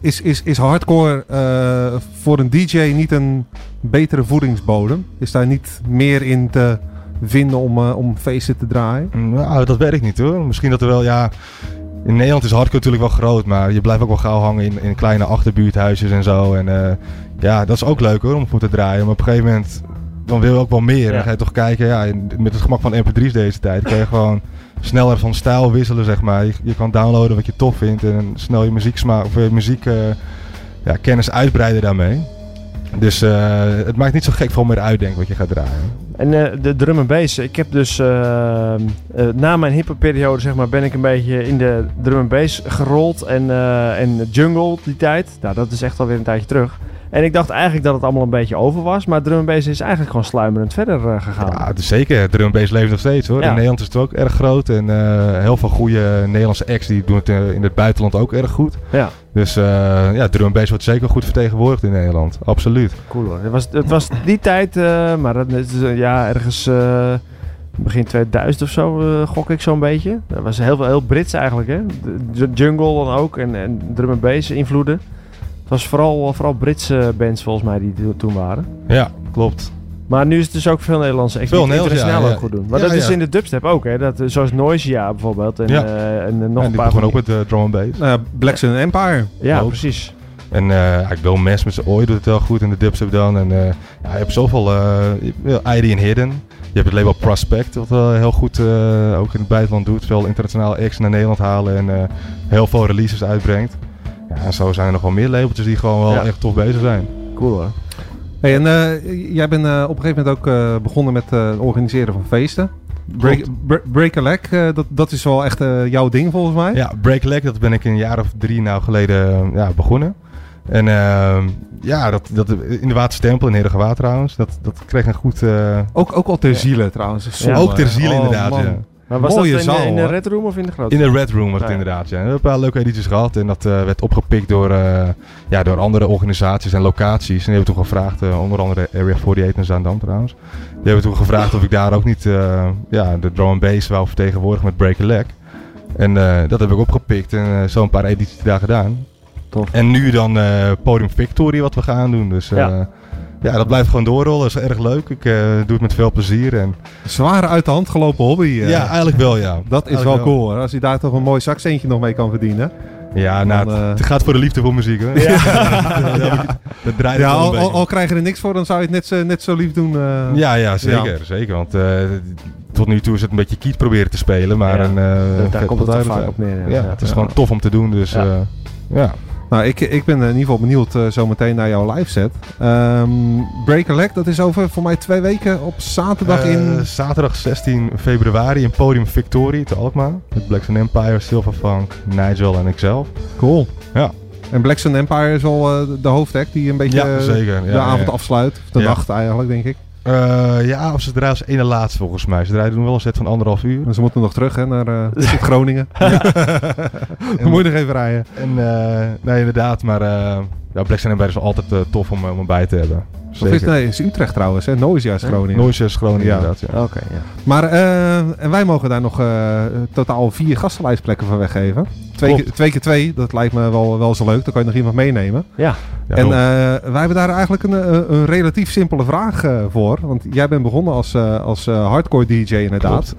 Is, is, is hardcore eh, voor een DJ niet een betere voedingsbodem? Is daar niet meer in te vinden om, eh, om feesten te draaien? Nou, dat weet ik niet hoor. Misschien dat er wel, ja... In Nederland is hardcore natuurlijk wel groot, maar je blijft ook wel gauw hangen in, in kleine achterbuurthuisjes en zo. En eh, ja, dat is ook leuk hoor, om voor te draaien. Maar op een gegeven moment, dan wil je ook wel meer. En dan ga je toch kijken, ja, met het gemak van mp3's deze tijd, kan je gewoon sneller van stijl wisselen, zeg maar. Je, je kan downloaden wat je tof vindt en snel je muzieksmaak of je muziek, eh, ja, kennis uitbreiden daarmee. Dus eh, het maakt niet zo gek veel meer uitdenken wat je gaat draaien. En eh, de drum and bass. Ik heb dus eh, eh, na mijn hippe periode zeg maar, ben ik een beetje in de drum and bass gerold. En, en jungle die tijd. Nou, dat is echt alweer een tijdje terug. En ik dacht eigenlijk dat het allemaal een beetje over was. Maar drum and bass is eigenlijk gewoon sluimerend verder gegaan. Ja, het is zeker. Drum and bass leeft nog steeds hoor. Ja. In Nederland is het ook erg groot. En heel veel goede Nederlandse acts die doen het in het buitenland ook erg goed. Ja. Dus ja, drum bass wordt zeker goed vertegenwoordigd in Nederland. Absoluut. Cool hoor. Het was, het was die tijd, maar dat is eh, ja, ergens eh, begin 2000 of zo eh, gok ik zo'n beetje. Dat was heel, veel- heel Brits eigenlijk, hè? De, de jungle dan ook en, en drum and bass invloeden. Het was vooral, vooral Britse bands volgens mij die to- toen waren. Ja, klopt. Maar nu is het dus ook veel Nederlandse acts die Veel internationaal ja, ook ja. goed doen. Maar Ja, dat is in de dubstep ook, hè? Dat, eh, zoals Noisia bijvoorbeeld en, Ja. eh, en eh, nog en een die paar van ook die- met eh, drum and bass. Nou ja, Black Sun Empire. Ja, Ook. precies. En eh ik wil Mes met zijn ooi doet het heel goed in de dubstep dan. En eh, ja, je hebt zoveel, eh je hebt ID en Hidden. Je hebt het label Prospect, wat wel heel goed eh, ook in het buitenland doet. Veel internationale acts naar Nederland halen en eh, heel veel releases uitbrengt. Ja, en zo zijn er nog wel meer labeltjes die gewoon wel Ja. echt tof bezig zijn. Cool hoor. Hey, en eh, jij bent eh, op een gegeven moment ook eh, begonnen met eh, het organiseren van feesten. Break, Bre- Break a Leg, eh, dat, dat is wel echt eh, jouw ding volgens mij. Ja, Break a Leg, dat ben ik een jaar of drie nou geleden eh, ja, begonnen. En ehm, ja, dat, dat, in de Waterstempel in Herengewaard trouwens, dat, dat kreeg een goed... eh, Ook, ook al ter ziele trouwens. Ook ter ziele Oh, inderdaad, man. ja. Maar was Mooie dat in, zaal, de, in de hoor. Red Room of in de grote? In de Red Room was het Ja, inderdaad, ja. We hebben een paar leuke edities gehad en dat eh, werd opgepikt door, eh, ja, door andere organisaties en locaties. En die hebben toen gevraagd, eh, onder andere Area 48 in Zaandam trouwens. Die hebben toen gevraagd of ik daar ook niet eh, ja, de drum and bass wou vertegenwoordigen met Break a Leg. En eh, dat heb ik opgepikt en eh, zo een paar edities daar gedaan. Tof. En nu dan eh, Podium Victory wat we gaan doen. Dus eh, Ja. ja. dat blijft gewoon doorrollen. Dat is erg leuk. Ik eh, doe het met veel plezier. En Zware uit de hand gelopen hobby. eh. Ja, eigenlijk wel, ja. Dat is wel cool hoor. Als je daar toch een mooi zakcentje nog mee kan verdienen. Ja, nou, Dan, het- het gaat voor de liefde voor muziek hoor. Ja. dat, dat draait Ja, al, een al, beetje. al krijg je er niks voor, dan zou je het net zo, net zo lief doen. eh. Ja, ja, zeker. zeker want eh, tot nu toe is het een beetje kiet proberen te spelen. Maar Ja, een, eh, daar- komt het vaak op neer, ja. Ja, Ja. het is Ja. gewoon tof om te doen. Dus Ja. Nou, ik, ik ben in ieder geval benieuwd eh, zometeen naar jouw live set. Ehm Break a Leg, dat is over voor mij twee weken op zaterdag Eh, in... Zaterdag 16 februari in Podium Victory te Alkmaar. Met Black Sun Empire, Silverfunk, Nigel en ikzelf. Cool. Ja. En Black Sun Empire is al eh, de hoofdact die een beetje Ja, zeker. Ja, de avond ja. afsluit. Of de nacht eigenlijk, denk ik. Eh, ja, of ze draaien als ene laatste volgens mij. Ze draaien doen wel een set van anderhalf uur. En ze moeten nog terug hè, naar eh Groningen. Ja. Dan moet je nog even rijden. En, eh, nee, inderdaad. Maar eh ja, Black Empire is altijd tof om, om erbij te hebben. Of is, nee, is Utrecht trouwens, hè? Noisia is Groningen. Noisia is Groningen, Ja. inderdaad. Ja. Oké, ja. Maar eh, en wij mogen daar nog eh, totaal vier gastenlijstplekken van weggeven. Twee keer, twee keer twee, dat lijkt me wel, wel zo leuk. Dan kan je nog iemand meenemen. Ja. Ja, en eh, wij hebben daar eigenlijk een, een, een relatief simpele vraag eh, voor. Want jij bent begonnen als, eh, als eh, hardcore DJ inderdaad. Klopt.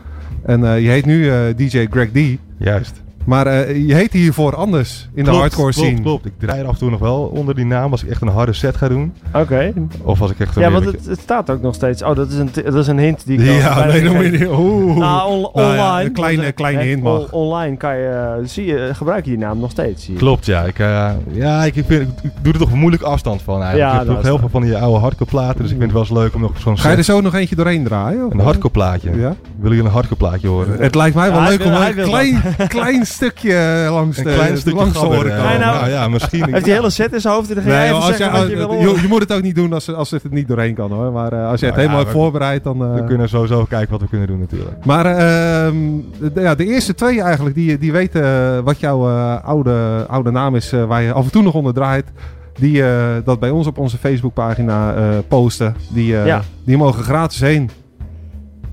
En eh, je heet nu eh, DJ Greg D. Juist. Maar eh, je heet hiervoor anders in de hardcore klopt, scene. Klopt, Ik draai er af en toe nog wel onder die naam als ik echt een harde set ga doen. Oké. Of als ik echt Ja, want het, het staat ook nog steeds. Oh, dat is een, dat is een hint die ik Ja, nee, dan vergeet. moet je niet- oeh. Nou, on- Nou ja, online. een kleine- kleine hint mag. on- online kan je, zie je, gebruik je die naam nog steeds. Zie je. Klopt, ja. Ik, eh, ja, ik, ik, vind, ik doe er toch moeilijk afstand van eigenlijk. Ja, ik heb heel veel van die oude hardcore platen, dus ik vind het wel eens leuk om nog zo'n Ga je er zo nog eentje doorheen draaien? of Een hardcore plaatje. Ja? Willen jullie een hardcore plaatje horen? Het lijkt mij wel leuk om wil- een wil klein, klein stukje langs Een de, klein stukje langs de eh, nou- nou ja, misschien. Heeft die hele set in zijn hoofd dan ga Nee, jij joh, even als je, zeggen je moet het ook niet doen als, als het er niet doorheen kan hoor. Maar eh, als je het Nou ja, helemaal hebt voorbereid, dan. eh, We kunnen sowieso kijken wat we kunnen doen natuurlijk. Maar ehm, de, ja, de eerste twee eigenlijk, die, die weten eh, wat jouw eh, oude, oude naam is, eh, waar je af en toe nog onder draait. Die eh, dat bij ons op onze Facebookpagina eh posten. Die, eh, Ja. die mogen gratis heen.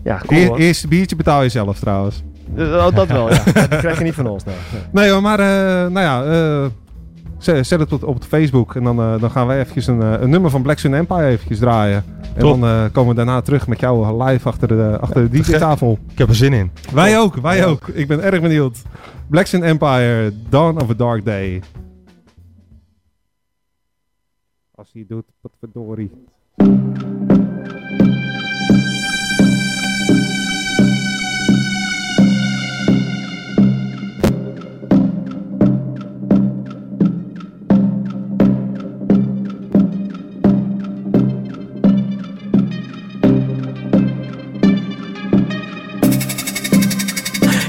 Ja, cool. Eerste biertje betaal je zelf trouwens. Eh, oh, dat wel, ja. Dat krijg je niet van ons. Nee. Nee. Hoor, maar eh, nou ja, eh, zet, zet het op, op het Facebook. En dan, eh, dan gaan wij eventjes een, een nummer van Black Sun Empire eventjes draaien. En Top. dan eh, komen we daarna terug met jou live achter de, achter de. DJ-tafel. Ik heb er zin in. Wij ook, wij Ja. ook. Ik ben erg benieuwd. Black Sun Empire, Dawn of a Dark Day. Als hij doet, wat verdorie.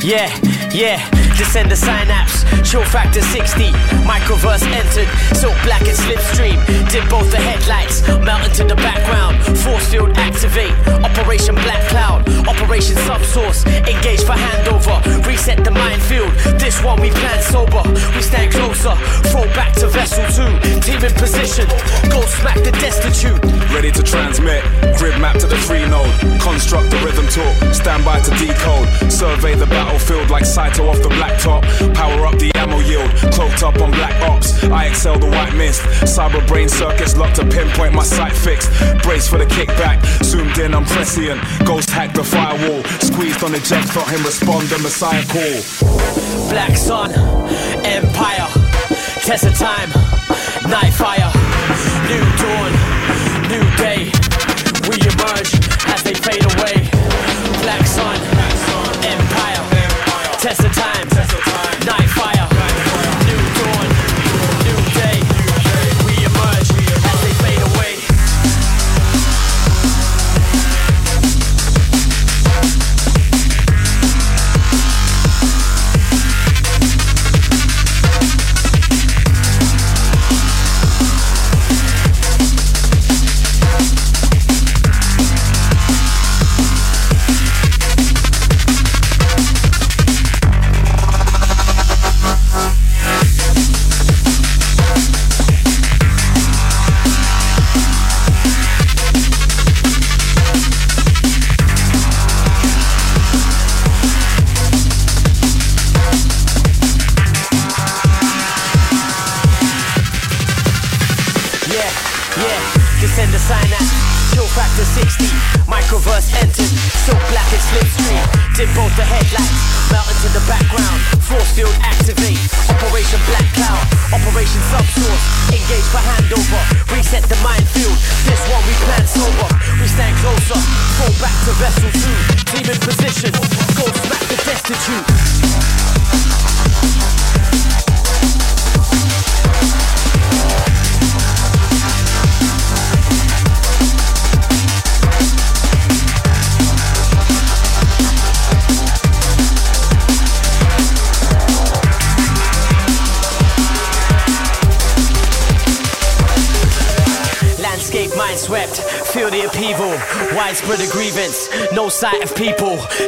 Yeah, yeah, descend the synapse, chill factor 60. Microverse entered, silk black and slipstream. Did both the headlights, melt into the background. Force field activate, Operation Black Cloud, Operation Subsource. Engage for handover, reset the minefield. This one we plan sober, we stand closer. Throw back to vessel 2, Team in position, go smack the destitute. Ready to transmit, grid map to the free node. Construct the rhythm talk, stand by to decode. Survey the battlefield like Saito off the blacktop. Power up the ammo yield, cloaked up on black ops. I excel the white mist. Cyber brain circuits locked to pinpoint my sight fixed. Brace for the kickback, zoomed in, I'm prescient. Ghost hack the firewall, squeezed on the jet, thought him respond the messiah call. Black Sun, Empire, Test of Time, Night Fire, New Dawn, New Day. We emerge as they fade away.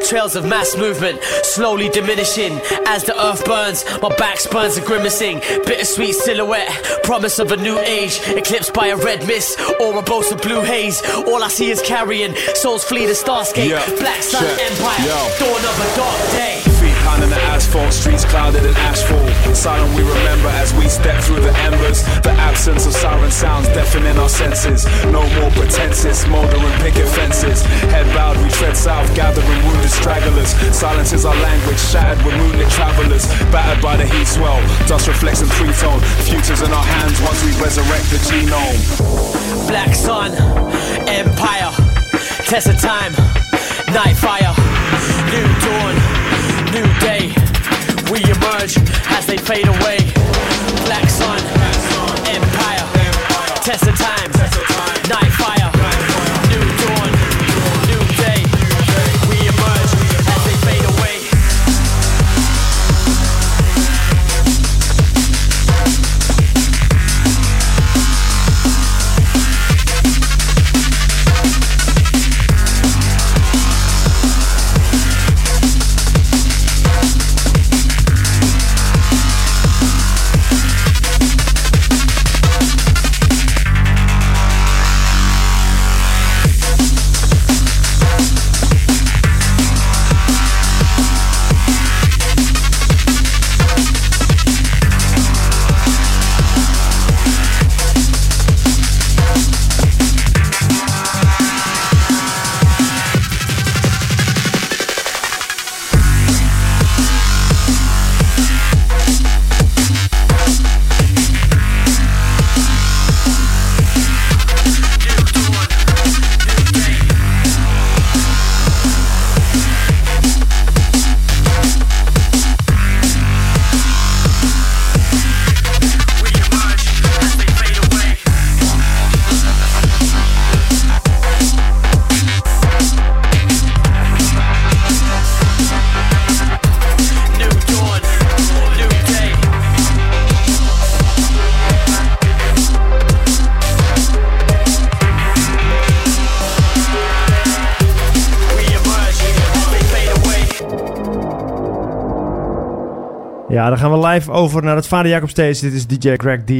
Trails of mass movement, slowly diminishing as the earth burns. My back spurns are grimacing, bittersweet silhouette, promise of a new age, eclipsed by a red mist or a boast of blue haze. All I see is carrion, souls flee the starscape, Yeah, black sun empire, yo. dawn of a dark day. Asphalt, streets clouded in asphalt. Silent we remember as we step through the embers. The absence of siren sounds deafening our senses. No more pretenses, smouldering picket fences. Head bowed, we tread south, gathering wounded stragglers. Silence is our language, shattered with moonlit travelers. Battered by the heat swell, dust reflects in three-tone. Futures in our hands once we resurrect the genome. Black sun, empire, test of time, night fire, new dawn, new day. We emerge as they fade away. Black sun, empire, test of time, night fire, Ja, dan gaan we live over naar het Vader Jacob Stage. Dit is DJ Greg D.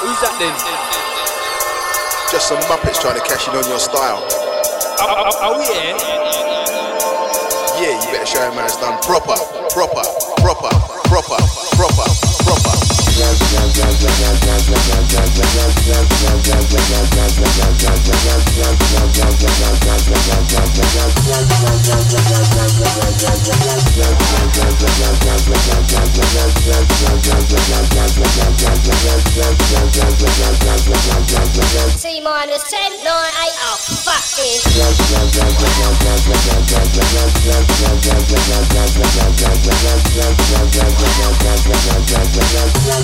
who's that then? Just some muppets trying to cash in on your style. Oh, oh, oh yeah. Yeah, you better show him how it's done proper, proper, proper, proper, proper, proper. Fuck this.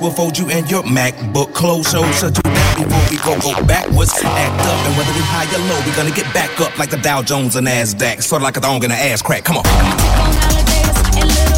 We'll fold you and your MacBook close. So, so do that before we go, go backwards. Act up, and whether we high or low, we gonna get back up like the Dow Jones and NASDAQ. Sort of like a thong and an ass crack. Come on. Come on.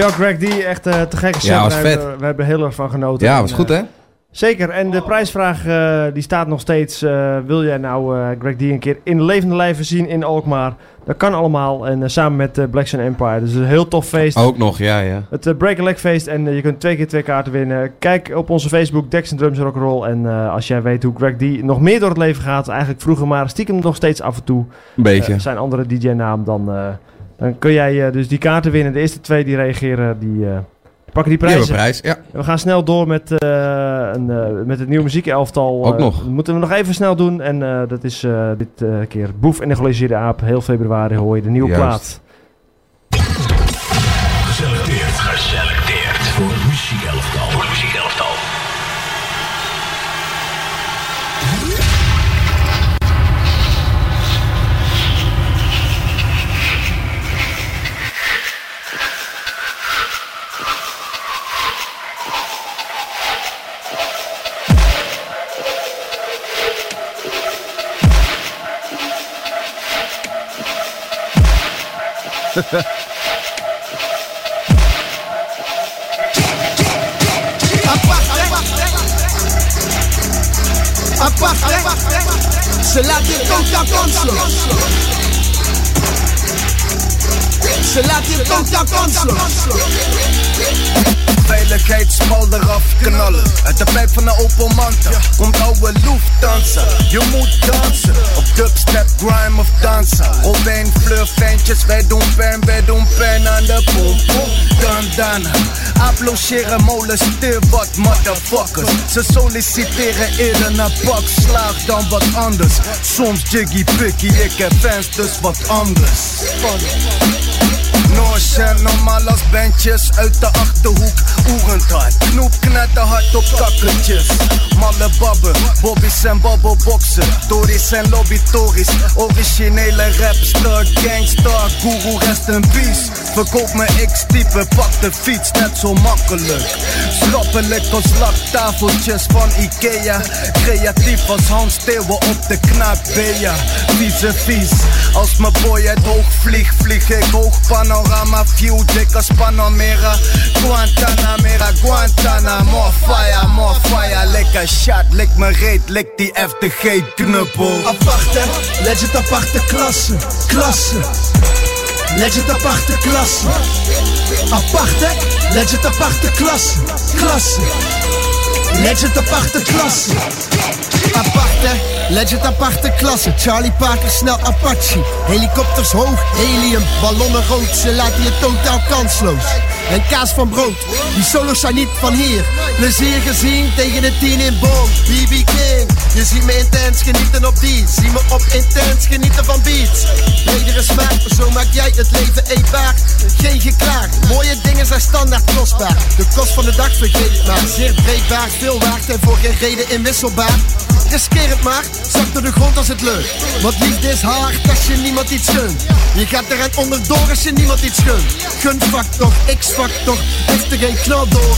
Dankjewel Greg D. Echt eh, te gekke set. Ja, was We vet. hebben- We hebben heel erg van genoten. Ja, En, was goed, eh, hè? Zeker. En de prijsvraag eh, die staat nog steeds. wil jij nou eh, Greg D een keer in levende lijven zien in Alkmaar? Dat kan allemaal. En samen met Black Sun Empire. Dus een heel tof feest. Ook nog, ja, ja. Het Break a Leg feest. En je kunt twee keer twee kaarten winnen. Kijk op onze Facebook Dex Drums Rock'n'Roll. En als jij weet hoe Greg D nog meer door het leven gaat. Eigenlijk vroeger maar stiekem nog steeds af en toe. Een beetje. zijn andere DJ-naam. Dan, dan kun jij eh, dus die kaarten winnen. De eerste twee die reageren, die eh, pakken die prijzen. prijs, ja. We gaan snel door met, eh, een, met het nieuwe muziekelftal. Ook nog. dat moeten we nog even snel doen. En dat is dit keer Boef en de Geoliseerde Aap. Heel februari hoor je de nieuwe Juist. plaat. Aparte, se laat je totaal kansloos. Ze laat je totaal kansloos. Veiligheidsmal eraf knallen. Uit de pijp van een Opel Manta. Komt oude loef dansen Je moet dansen. Op dubstep, grime of dansen Robijn, Fleur, ventjes Wij doen pijn, wij doen pijn aan de pom pom Dandana. Applaudisseren, molesteer wat motherfuckers. Ze solliciteren eerder naar pak. Slaag dan wat anders. Soms jiggy picky, ik heb fans dus wat anders normaal als bandjes uit de achterhoek. Oerend hard, knoep knetterhard op kakketjes Malle babben, bobby's en babbelboxen. Tories en lobby tories Originele rapster, gangster, guru rest in peace. Verkoop me X-type, pak de fiets net zo makkelijk. Schappelijk als laktafeltjes van Ikea. Creatief als Hans Steeuwen op de knaak Bea Vieze vies, als mijn boy uit hoog vlieg Vlieg ik hoog panorama view als Panamera Guantanamera, Guantana More fire, more fire Lekker shot, lik me reet, lik die FTG knuppel Aparte, legend aparte klasse, klasse. Legend aparte klasse. Aparte, legend aparte klasse, klasse. Legend aparte klasse. Aparte, legend aparte klasse. Charlie Parker snel Apache. Helikopters hoog, helium, ballonnen rood. Ze laten je totaal kansloos. En kaas van brood, die solo's zijn niet van hier. Plezier gezien tegen de tien in boom. BB King, je ziet me intens genieten op die. Zie me op intens genieten van beats. Bredere smaak, zo maak jij het leven eetbaar. Geen geklaag, mooie dingen zijn standaard kostbaar. De kost van de dag vergeet het maar. Zeer breekbaar, veel waard en voor geen reden inwisselbaar. Riskeer het maar, zak door de grond als het lukt. Want liefde is hard als je niemand iets gunt. Je gaat er onderdoor als je niemand iets gunt. Gunfactor, X-factor, heeft er geen knal door.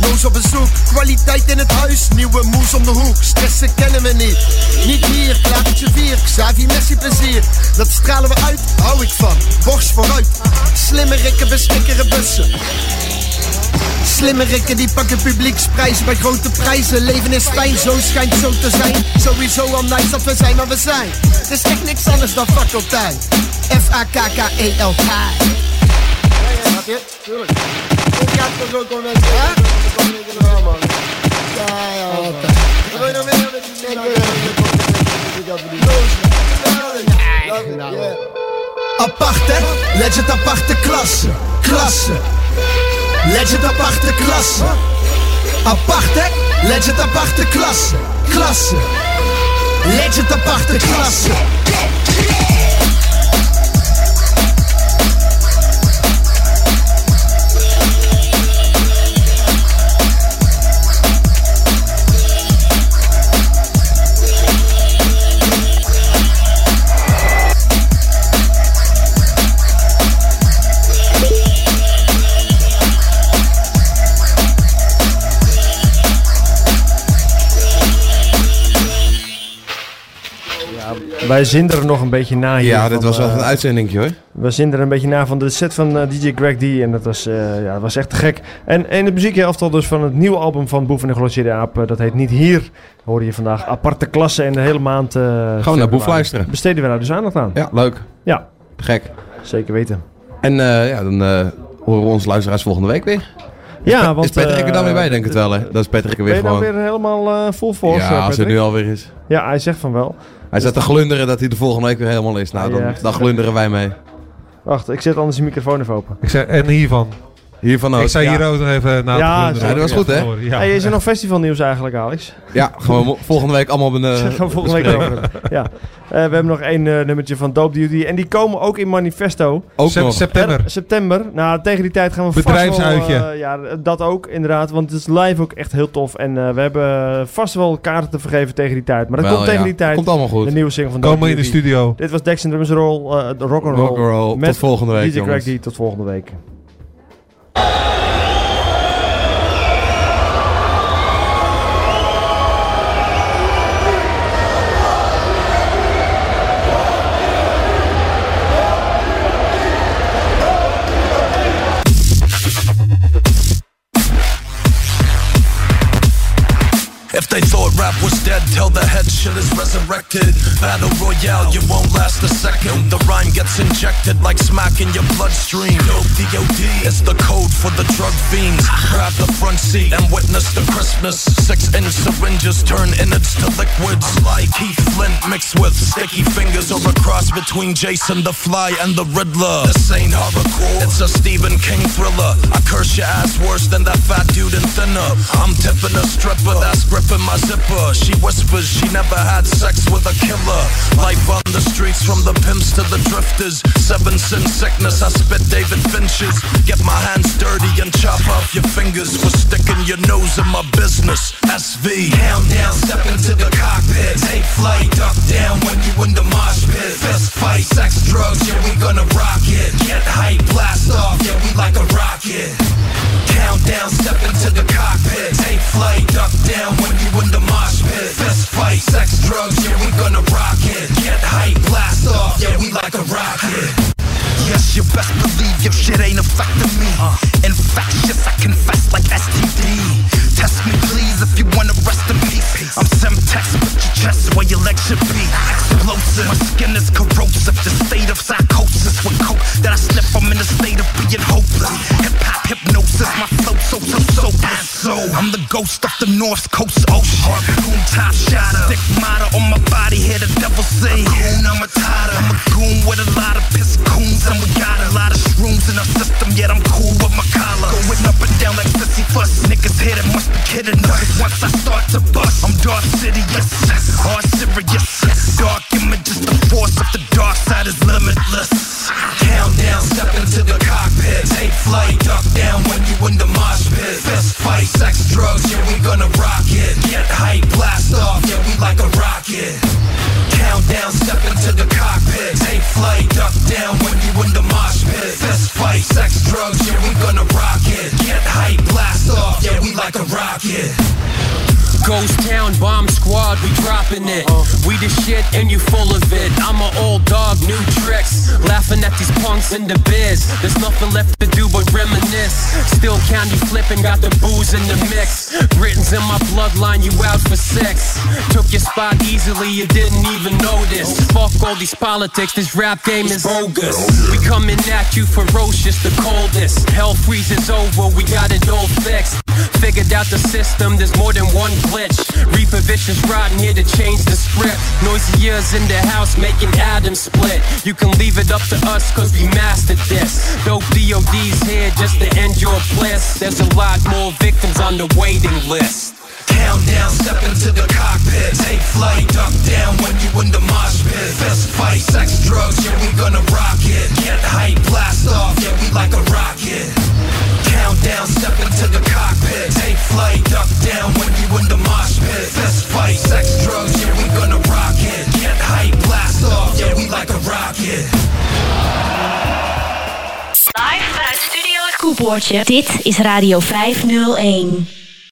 Noos op bezoek, kwaliteit in het huis, nieuwe moes om de hoek. Stressen kennen we niet, niet hier, klavertje 4, Xavi Messi plezier. Dat stralen we uit, hou ik van, borst vooruit. Slimme rikken beschikkeren bussen. Slimme rikken die pakken publieksprijzen bij grote prijzen. Leven is fijn, zo schijnt zo te zijn. Sowieso al nice dat we zijn waar we zijn. Het is echt niks anders dan faculteit. F-A-K-K-E-L-K. Snap je? Tuurlijk. Ik ga het hè? Ja, man. Ja, ja, altijd. Wat wil je nog meer met die Aparte, legend aparte klasse, klasse. Legend aparte klasse. Aparte, legend aparte klasse, klasse. Legend aparte klasse. Wij zinderen nog een beetje na hier. Ja, dit was wel eh, een uitzending hoor. We zinderen een beetje na van de set van eh, DJ Greg D. En dat was, eh, ja, was echt gek. En, en de muziekhelftal dus van het nieuwe album van Boef en de Glossierde Aap. dat heet Niet Hier. Hoorde je vandaag aparte klasse en de hele maand... Gaan we naar Boef luisteren. Besteden we daar dus aandacht aan. Ja, leuk. Ja. Gek. Zeker weten. En ja, dan horen we onze luisteraars volgende week weer. Ja, want... Is Patrick er dan weer bij, denk ik het wel, hè? Dat is Patrick er weer gewoon... Ben je weer helemaal vol voor? Ja, als het nu alweer is. Ja, hij zegt van wel. Hij zat te glunderen dat hij de volgende week weer helemaal is. Nou, dan, dan glunderen wij mee. Wacht, ik zet anders die microfoon even open. Ik zei, en hiervan. Hiervan ook. Ik zei Ja. hier ook nog even na Ja, te ja, dat was goed, hè? Ja. Hey, is er nog festivalnieuws eigenlijk, Alex? Ja, gewoon volgende week allemaal ben, Gaan we volgende week over. Ja. Eh, we hebben nog één eh, nummertje van Dope Duty. En die komen ook in Manifesto. Ook Sep- nog. September. Er- september. Nou, tegen die tijd gaan we vast Bedrijfsuitje. wel, eh, ja, dat ook inderdaad. Want het is live ook echt heel tof. En eh, we hebben vast wel kaarten te vergeven tegen die tijd. Maar dat Wel, komt tegen ja. die tijd. Komt allemaal goed. De nieuwe single van Dope Komen in de studio. Dit was Dex Drums Roll, eh rock and roll. Rock'n'roll. Met Tot volgende week, DJ jongens. D. Tot volgende week. Rap was dead, tell the head shit is resurrected. Battle Royale, you won't last a second. The rhyme gets injected like smack in your bloodstream. Dope DOD is the code for the drug fiends. Grab the front seat and witness the crispness. Six inch syringes turn innards to liquids. Like Keith Flint mixed with sticky fingers or a cross between Jason the Fly and the Riddler. This ain't horrorcore, it's a Stephen King thriller. I curse your ass worse than that fat dude in thinner. I'm tipping a stripper that's gripping my zipper. She whispers she never had sex with a killer. Life on the streets from the pimps to the drifters. Seven sin sickness, I spit David Finches. Get my hands dirty and chop off your fingers for sticking your nose in my business. SV. Count down, step into the cockpit. Take flight, duck down when you in the mosh pit. Fist fight, sex, drugs, yeah, we gonna rock it. Get hype, blast off, yeah, we like a rocket. Countdown, step into the cockpit. Take flight, duck down when you in the mosh pit. Fist fight, sex, drugs, yeah, we gonna rock it. Get hype, blast off, yeah, we like a rocket. Yes, you best believe your shit ain't affecting me. Infectious, I confess like STD. Test me, please, if you wanna rest in peace. I'm Semtex, put your chest where your legs should be. Explosive, my skin is corrosive. The state of psychosis with coke that I sniff, I'm in a state of being hopeless. Hip hop hypnosis, my flow so so so so. I'm the ghost of the North Coast oh, ocean. Harpoon top shotter, stick motto on my body. Hear the devil say, Goon, I'm a tighter. I'm a goon with a lot of piss coons, and we got a lot of shrooms in our system. Yet I'm cool with my collar, going up and down like sissy fuss. Niggas here that must be kidding us. Once I start to bust, I'm dark serious, all serious. Yes Dark images, the force of the dark side is limitless. Countdown, step into the cockpit. Take flight, duck down when you in the mosh pit. Fist fight, sex, drugs, yeah, we gonna rock it. Get hype, blast off, yeah, we like a rocket. Take flight, duck down when you in the mosh pit. Fist fight, sex, drugs, yeah, we gonna rock it. Get hype, blast off, yeah, we like a rocket. Ghost Town Bomb Squad, we dropping it. We the shit and you full of it. I'm an old dog, new tricks. Laughing at these punks in the biz. There's nothing left to do but reminisce. Still candy flipping, got the booze in the mix. Britons in my bloodline, you out for sex. Took your spot easily, you didn't even notice. Fuck all these politics, this rap game is bogus. We coming at you ferocious, the coldest. Hell freezes over, we got it all fixed. Figured out the system, there's more than one glitch. Reaper vicious rotten here to change the script. Noisy ears in the house making atoms split. You can leave it up to us cause we mastered this. Dope DOD's here just to end your bliss. There's a lot more victims on the waiting list. Countdown, step into the cockpit. Take flight, duck down when you in the mosh pit. Fist fight, sex, drugs, yeah, we gonna rock it. Get hype, blast off, yeah, we like a rocket. Countdown, step into the cockpit. Take flight, duck down when you in the mosh pit. Fist fight, sex, drugs, yeah, we gonna rock it. Get hype, blast off, yeah, we like a rocket. Live vanuit Studio Het Koepoortje. Dit is Radio 501.